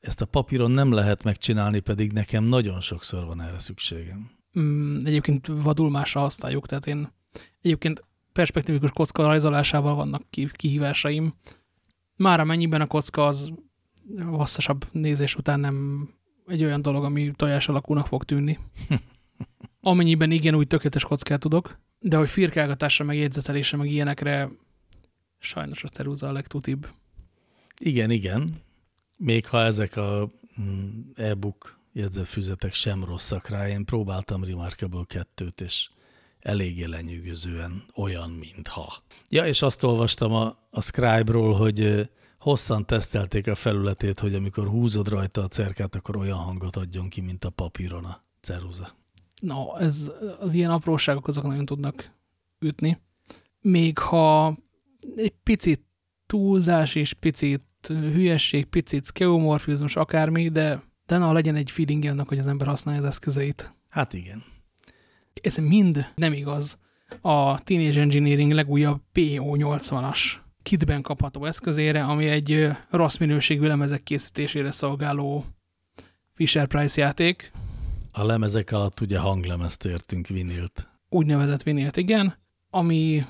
Ezt a papíron nem lehet megcsinálni, pedig nekem nagyon sokszor van erre szükségem. Mm, egyébként vadul másra használjuk, tehát én egyébként perspektívikus kocka rajzolásával vannak kihívásaim. Már amennyiben a kocka az hosszasabb nézés után nem egy olyan dolog, ami tojás alakúnak fog tűnni. Amennyiben igen, úgy tökéletes kockát tudok, de hogy firkálgatásra, meg jegyzetelésre, meg ilyenekre sajnos a ceruza a legtutibb. Igen, igen. Még ha ezek a mm, e-book jegyzetfüzetek sem rosszak rá, én próbáltam Remarkable 2-t, és eléggé lenyűgözően olyan, mintha. Ja, és azt olvastam a, a Scribe-ról, hogy hosszan tesztelték a felületét, hogy amikor húzod rajta a cerkát, akkor olyan hangot adjon ki, mint a papíron a ceruza. Na, ez, az ilyen apróságok azok nagyon tudnak ütni. Még ha egy picit túlzás és picit hülyesség, picit skeomorfizmus, akármi, de, de na, legyen egy feeling annak, hogy az ember használja az eszközeit. Hát igen. Ez mind nem igaz. A Teenage Engineering legújabb PO80-as kitben kapható eszközére, ami egy rossz minőségű lemezek készítésére szolgáló Fisher-Price játék. A lemezek alatt ugye hanglemezt értünk, vinilt. Úgynevezett vinilt, igen. ami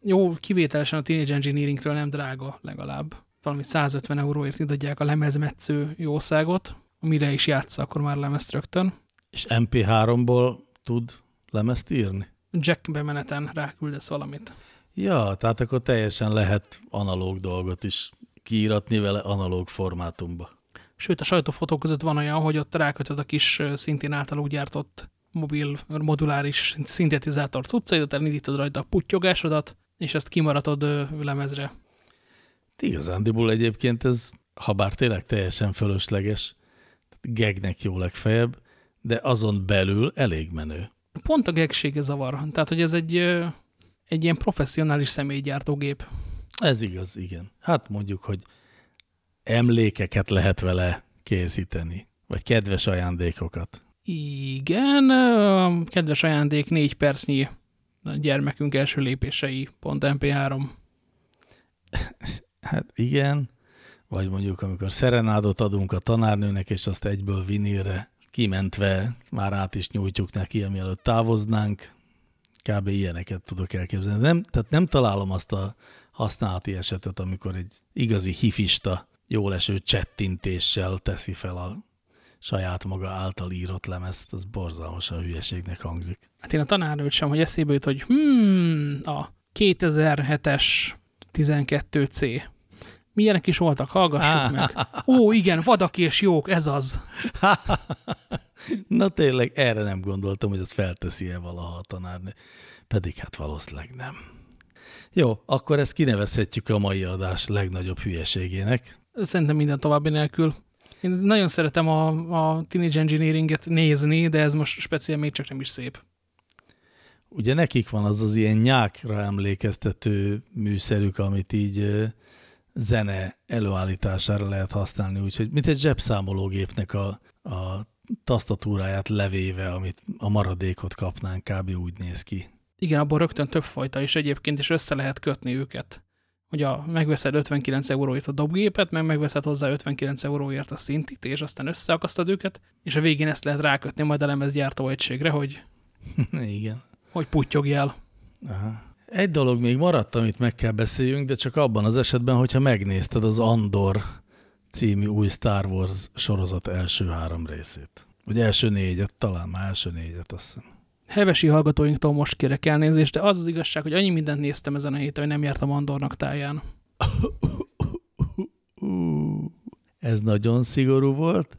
jó, kivételesen a Teenage Engineering-től nem drága legalább. Valami 150 euróért adják a lemezmetsző jószágot, amire is játsza akkor már lemezt rögtön. És MP3-ból tud lemezt írni? Jack bemeneten ráküldesz valamit. Ja, tehát akkor teljesen lehet analóg dolgot is kiíratni vele analóg formátumba. Sőt, a sajtófotók között van olyan, hogy ott rákötöd a kis szintén általuk gyártott mobil, moduláris szintetizátor cuccaidat, elindítod rajta a puttyogásodat, és ezt kimaradod lemezre. Igazándiból egyébként ez, ha bár tényleg teljesen fölösleges, gegnek jó legfeljebb, de azon belül elég menő. Pont a gegsége zavar. Tehát, hogy ez egy, egy ilyen professzionális személygyártógép. Ez igaz, igen. Hát mondjuk, hogy emlékeket lehet vele készíteni, vagy kedves ajándékokat. Igen, kedves ajándék négy percnyi a gyermekünk első lépései, pont MP3. Hát igen, vagy mondjuk amikor szerenádot adunk a tanárnőnek, és azt egyből vinilre kimentve már át is nyújtjuk neki, amielőtt távoznánk. Kb. ilyeneket tudok elképzelni. Nem, tehát nem találom azt a használati esetet, amikor egy igazi hifista, jól eső csettintéssel teszi fel a saját maga által írott lemezt, az borzalmasan hülyeségnek hangzik. Hát én a tanárnőt sem, hogy eszébe jut, hogy hmm, a 2007-es 12C. Milyenek is voltak, hallgassuk ah. meg. Ó, igen, vadak és jók, ez az. Na tényleg, erre nem gondoltam, hogy ezt felteszi-e valaha a tanárnő. Pedig hát valószínűleg nem. Jó, akkor ezt kinevezhetjük a mai adás legnagyobb hülyeségének. Szerintem minden további nélkül. Én nagyon szeretem a, a Teenage Engineering-et nézni, de ez most speciál még csak nem is szép. Ugye nekik van az az ilyen nyákra emlékeztető műszerük, amit így zene előállítására lehet használni, úgyhogy mint egy zsebszámológépnek a, a tasztatúráját levéve, amit a maradékot kapnánk, kb. úgy néz ki. Igen, abban rögtön több fajta is egyébként, és össze lehet kötni őket hogy a, megveszed 59 euróért a dobgépet, meg megveszed hozzá 59 euróért a szintit, és aztán összeakasztod őket, és a végén ezt lehet rákötni majd a lemezgyártó egységre, hogy, Igen. hogy puttyogjál. Aha. Egy dolog még maradt, amit meg kell beszéljünk, de csak abban az esetben, hogyha megnézted az Andor című új Star Wars sorozat első három részét. Vagy első négyet, talán már első négyet, azt hiszem. Hevesi hallgatóinktól most kérek elnézést, de az az igazság, hogy annyi mindent néztem ezen a héten, hogy nem jártam Andornak táján. Ez nagyon szigorú volt,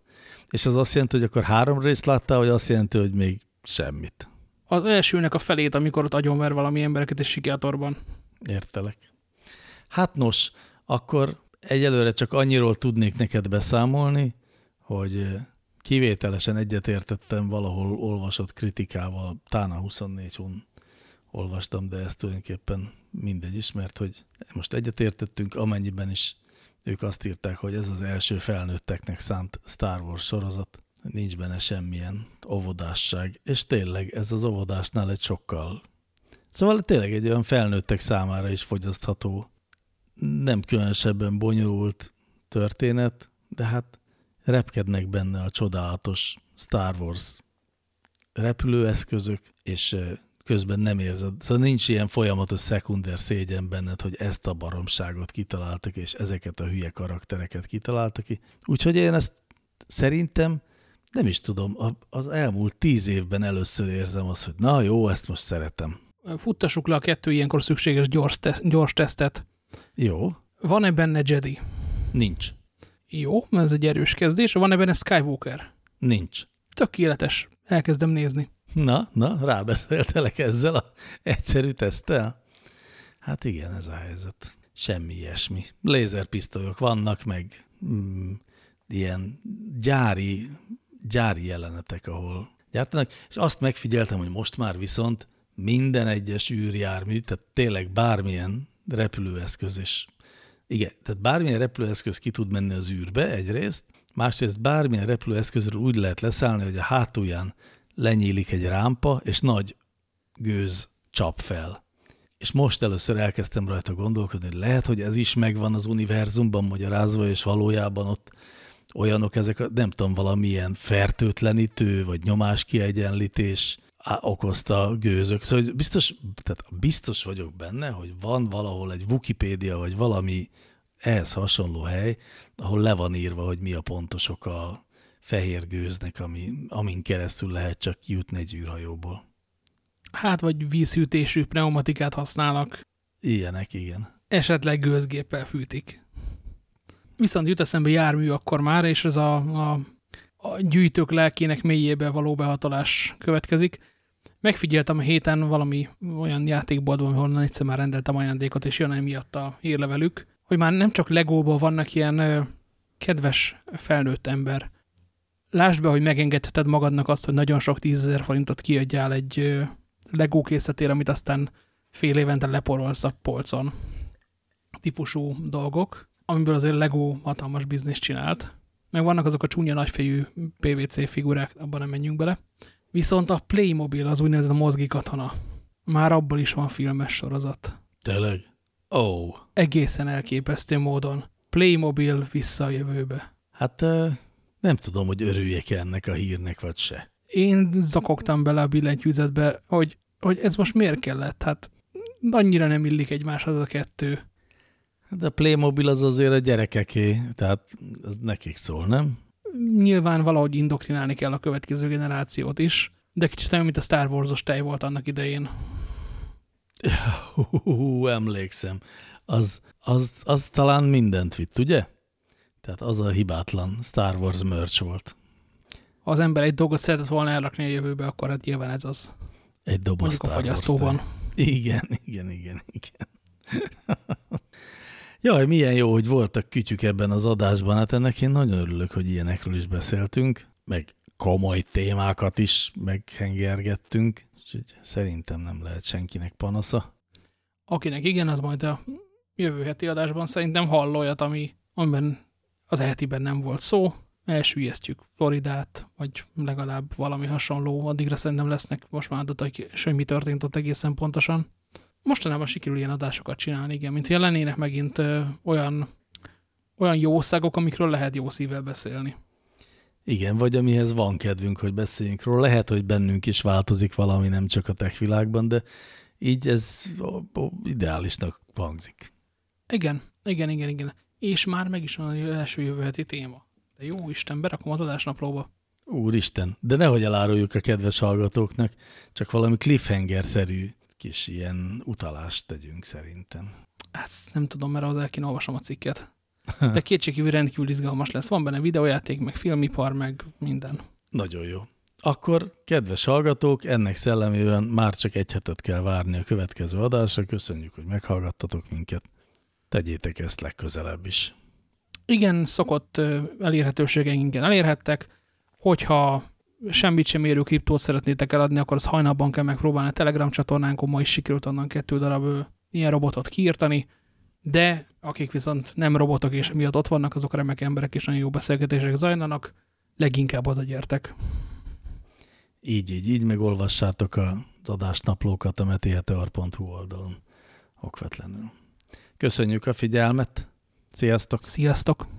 és az azt jelenti, hogy akkor három részt láttál, vagy azt jelenti, hogy még semmit? Az elsőnek a felét, amikor ott agyonver valami embereket és sikátorban. Értelek. Hát nos, akkor egyelőre csak annyiról tudnék neked beszámolni, hogy kivételesen egyetértettem valahol olvasott kritikával, talán a 24 hun olvastam, de ez tulajdonképpen mindegy is, mert hogy most egyetértettünk, amennyiben is ők azt írták, hogy ez az első felnőtteknek szánt Star Wars sorozat, nincs benne semmilyen óvodásság, és tényleg ez az óvodásnál egy sokkal. Szóval tényleg egy olyan felnőttek számára is fogyasztható, nem különösebben bonyolult történet, de hát repkednek benne a csodálatos Star Wars repülőeszközök, és közben nem érzed. Szóval nincs ilyen folyamatos szekunder szégyen benned, hogy ezt a baromságot kitaláltak, és ezeket a hülye karaktereket kitaláltak ki. Úgyhogy én ezt szerintem nem is tudom, az elmúlt tíz évben először érzem azt, hogy na jó, ezt most szeretem. Futtassuk le a kettő ilyenkor szükséges gyors, te gyors tesztet. Jó. Van-e benne Jedi? Nincs. Jó, ez egy erős kezdés. Van-e benne Skywalker? Nincs. Tökéletes. Elkezdem nézni. Na, na, rábeszéltelek ezzel a egyszerű tesztel? Hát igen, ez a helyzet. Semmi ilyesmi. Lézerpisztolyok vannak, meg mm, ilyen gyári, gyári jelenetek, ahol gyártanak, és azt megfigyeltem, hogy most már viszont minden egyes űrjármű, tehát tényleg bármilyen repülőeszköz és igen, tehát bármilyen repülőeszköz ki tud menni az űrbe egyrészt, másrészt bármilyen repülőeszközről úgy lehet leszállni, hogy a hátulján lenyílik egy rámpa, és nagy gőz csap fel. És most először elkezdtem rajta gondolkodni, hogy lehet, hogy ez is megvan az univerzumban magyarázva, és valójában ott olyanok ezek, nem tudom, valamilyen fertőtlenítő, vagy nyomáskiegyenlítés okozta gőzök. Szóval biztos, tehát biztos vagyok benne, hogy van valahol egy Wikipédia, vagy valami ehhez hasonló hely, ahol le van írva, hogy mi a pontos oka a fehér gőznek, ami, amin keresztül lehet csak kijutni egy űrhajóból. Hát, vagy vízhűtésű pneumatikát használnak. Ilyenek, igen. Esetleg gőzgéppel fűtik. Viszont jut eszembe jármű akkor már, és ez a, a, a gyűjtők lelkének mélyébe való behatolás következik. Megfigyeltem a héten valami olyan játékboltban, ahol egyszer már rendeltem ajándékot, és jön emiatt a hírlevelük, hogy már nem csak legóban vannak ilyen ö, kedves felnőtt ember. Lásd be, hogy megengedheted magadnak azt, hogy nagyon sok tízezer forintot kiadjál egy legó készletére, amit aztán fél évente leporolsz a polcon típusú dolgok, amiből azért Lego hatalmas bizniszt csinált. Meg vannak azok a csúnya nagyfejű PVC figurák, abban nem menjünk bele. Viszont a Playmobil, az úgynevezett mozgi katona, már abból is van filmes sorozat. Tényleg? Ó. Oh. Egészen elképesztő módon. Playmobil vissza a jövőbe. Hát nem tudom, hogy örüljek -e ennek a hírnek, vagy se. Én zakogtam bele a billentyűzetbe, hogy, hogy ez most miért kellett. Hát annyira nem illik egymáshoz a kettő. De a Playmobil az azért a gyerekeké, tehát ez nekik szól, nem? Nyilván valahogy indoktrinálni kell a következő generációt is, de kicsit olyan, mint a Star Wars-os tej volt annak idején. Hú, emlékszem. Az, az, az talán mindent vitt, ugye? Tehát az a hibátlan Star Wars merch volt. Ha az ember egy dolgot szeretett volna elrakni a jövőbe, akkor hát nyilván ez az. Egy doboz Mondjuk a fagyasztóban. Igen, igen, igen, igen. Jaj, milyen jó, hogy voltak kütyük ebben az adásban. Hát ennek én nagyon örülök, hogy ilyenekről is beszéltünk, meg komoly témákat is meghengergettünk, úgyhogy szerintem nem lehet senkinek panasza. Akinek igen, az majd a jövő heti adásban szerintem hall olyat, ami, amiben az hetiben nem volt szó, elsüllyesztjük Floridát, vagy legalább valami hasonló, addigra szerintem lesznek most már adatok, és hogy mi történt ott egészen pontosan mostanában sikerül ilyen adásokat csinálni, igen, mint hogy lennének megint ö, olyan, olyan jószágok, amikről lehet jó szívvel beszélni. Igen, vagy amihez van kedvünk, hogy beszéljünk róla. Lehet, hogy bennünk is változik valami, nem csak a tech világban, de így ez ideálisnak hangzik. Igen, igen, igen, igen. És már meg is van az első jövő heti téma. De jó Isten, berakom az adásnaplóba. Úristen, de nehogy eláruljuk a kedves hallgatóknak, csak valami cliffhanger-szerű kis ilyen utalást tegyünk szerintem. Hát nem tudom, mert az elkén olvasom a cikket. De kétségkívül rendkívül izgalmas lesz. Van benne videójáték, meg filmipar, meg minden. Nagyon jó. Akkor, kedves hallgatók, ennek szellemében már csak egy hetet kell várni a következő adásra. Köszönjük, hogy meghallgattatok minket. Tegyétek ezt legközelebb is. Igen, szokott elérhetőségeinken elérhettek. Hogyha semmit sem érő kriptót szeretnétek eladni, akkor az hajnalban kell megpróbálni a Telegram csatornánkon, ma is sikerült onnan kettő darab ilyen robotot kiírtani, de akik viszont nem robotok és miatt ott vannak, azok remek emberek és nagyon jó beszélgetések zajlanak, leginkább oda gyertek. Így, így, így megolvassátok az adásnaplókat a metiheteor.hu oldalon okvetlenül. Köszönjük a figyelmet! Sziasztok! Sziasztok!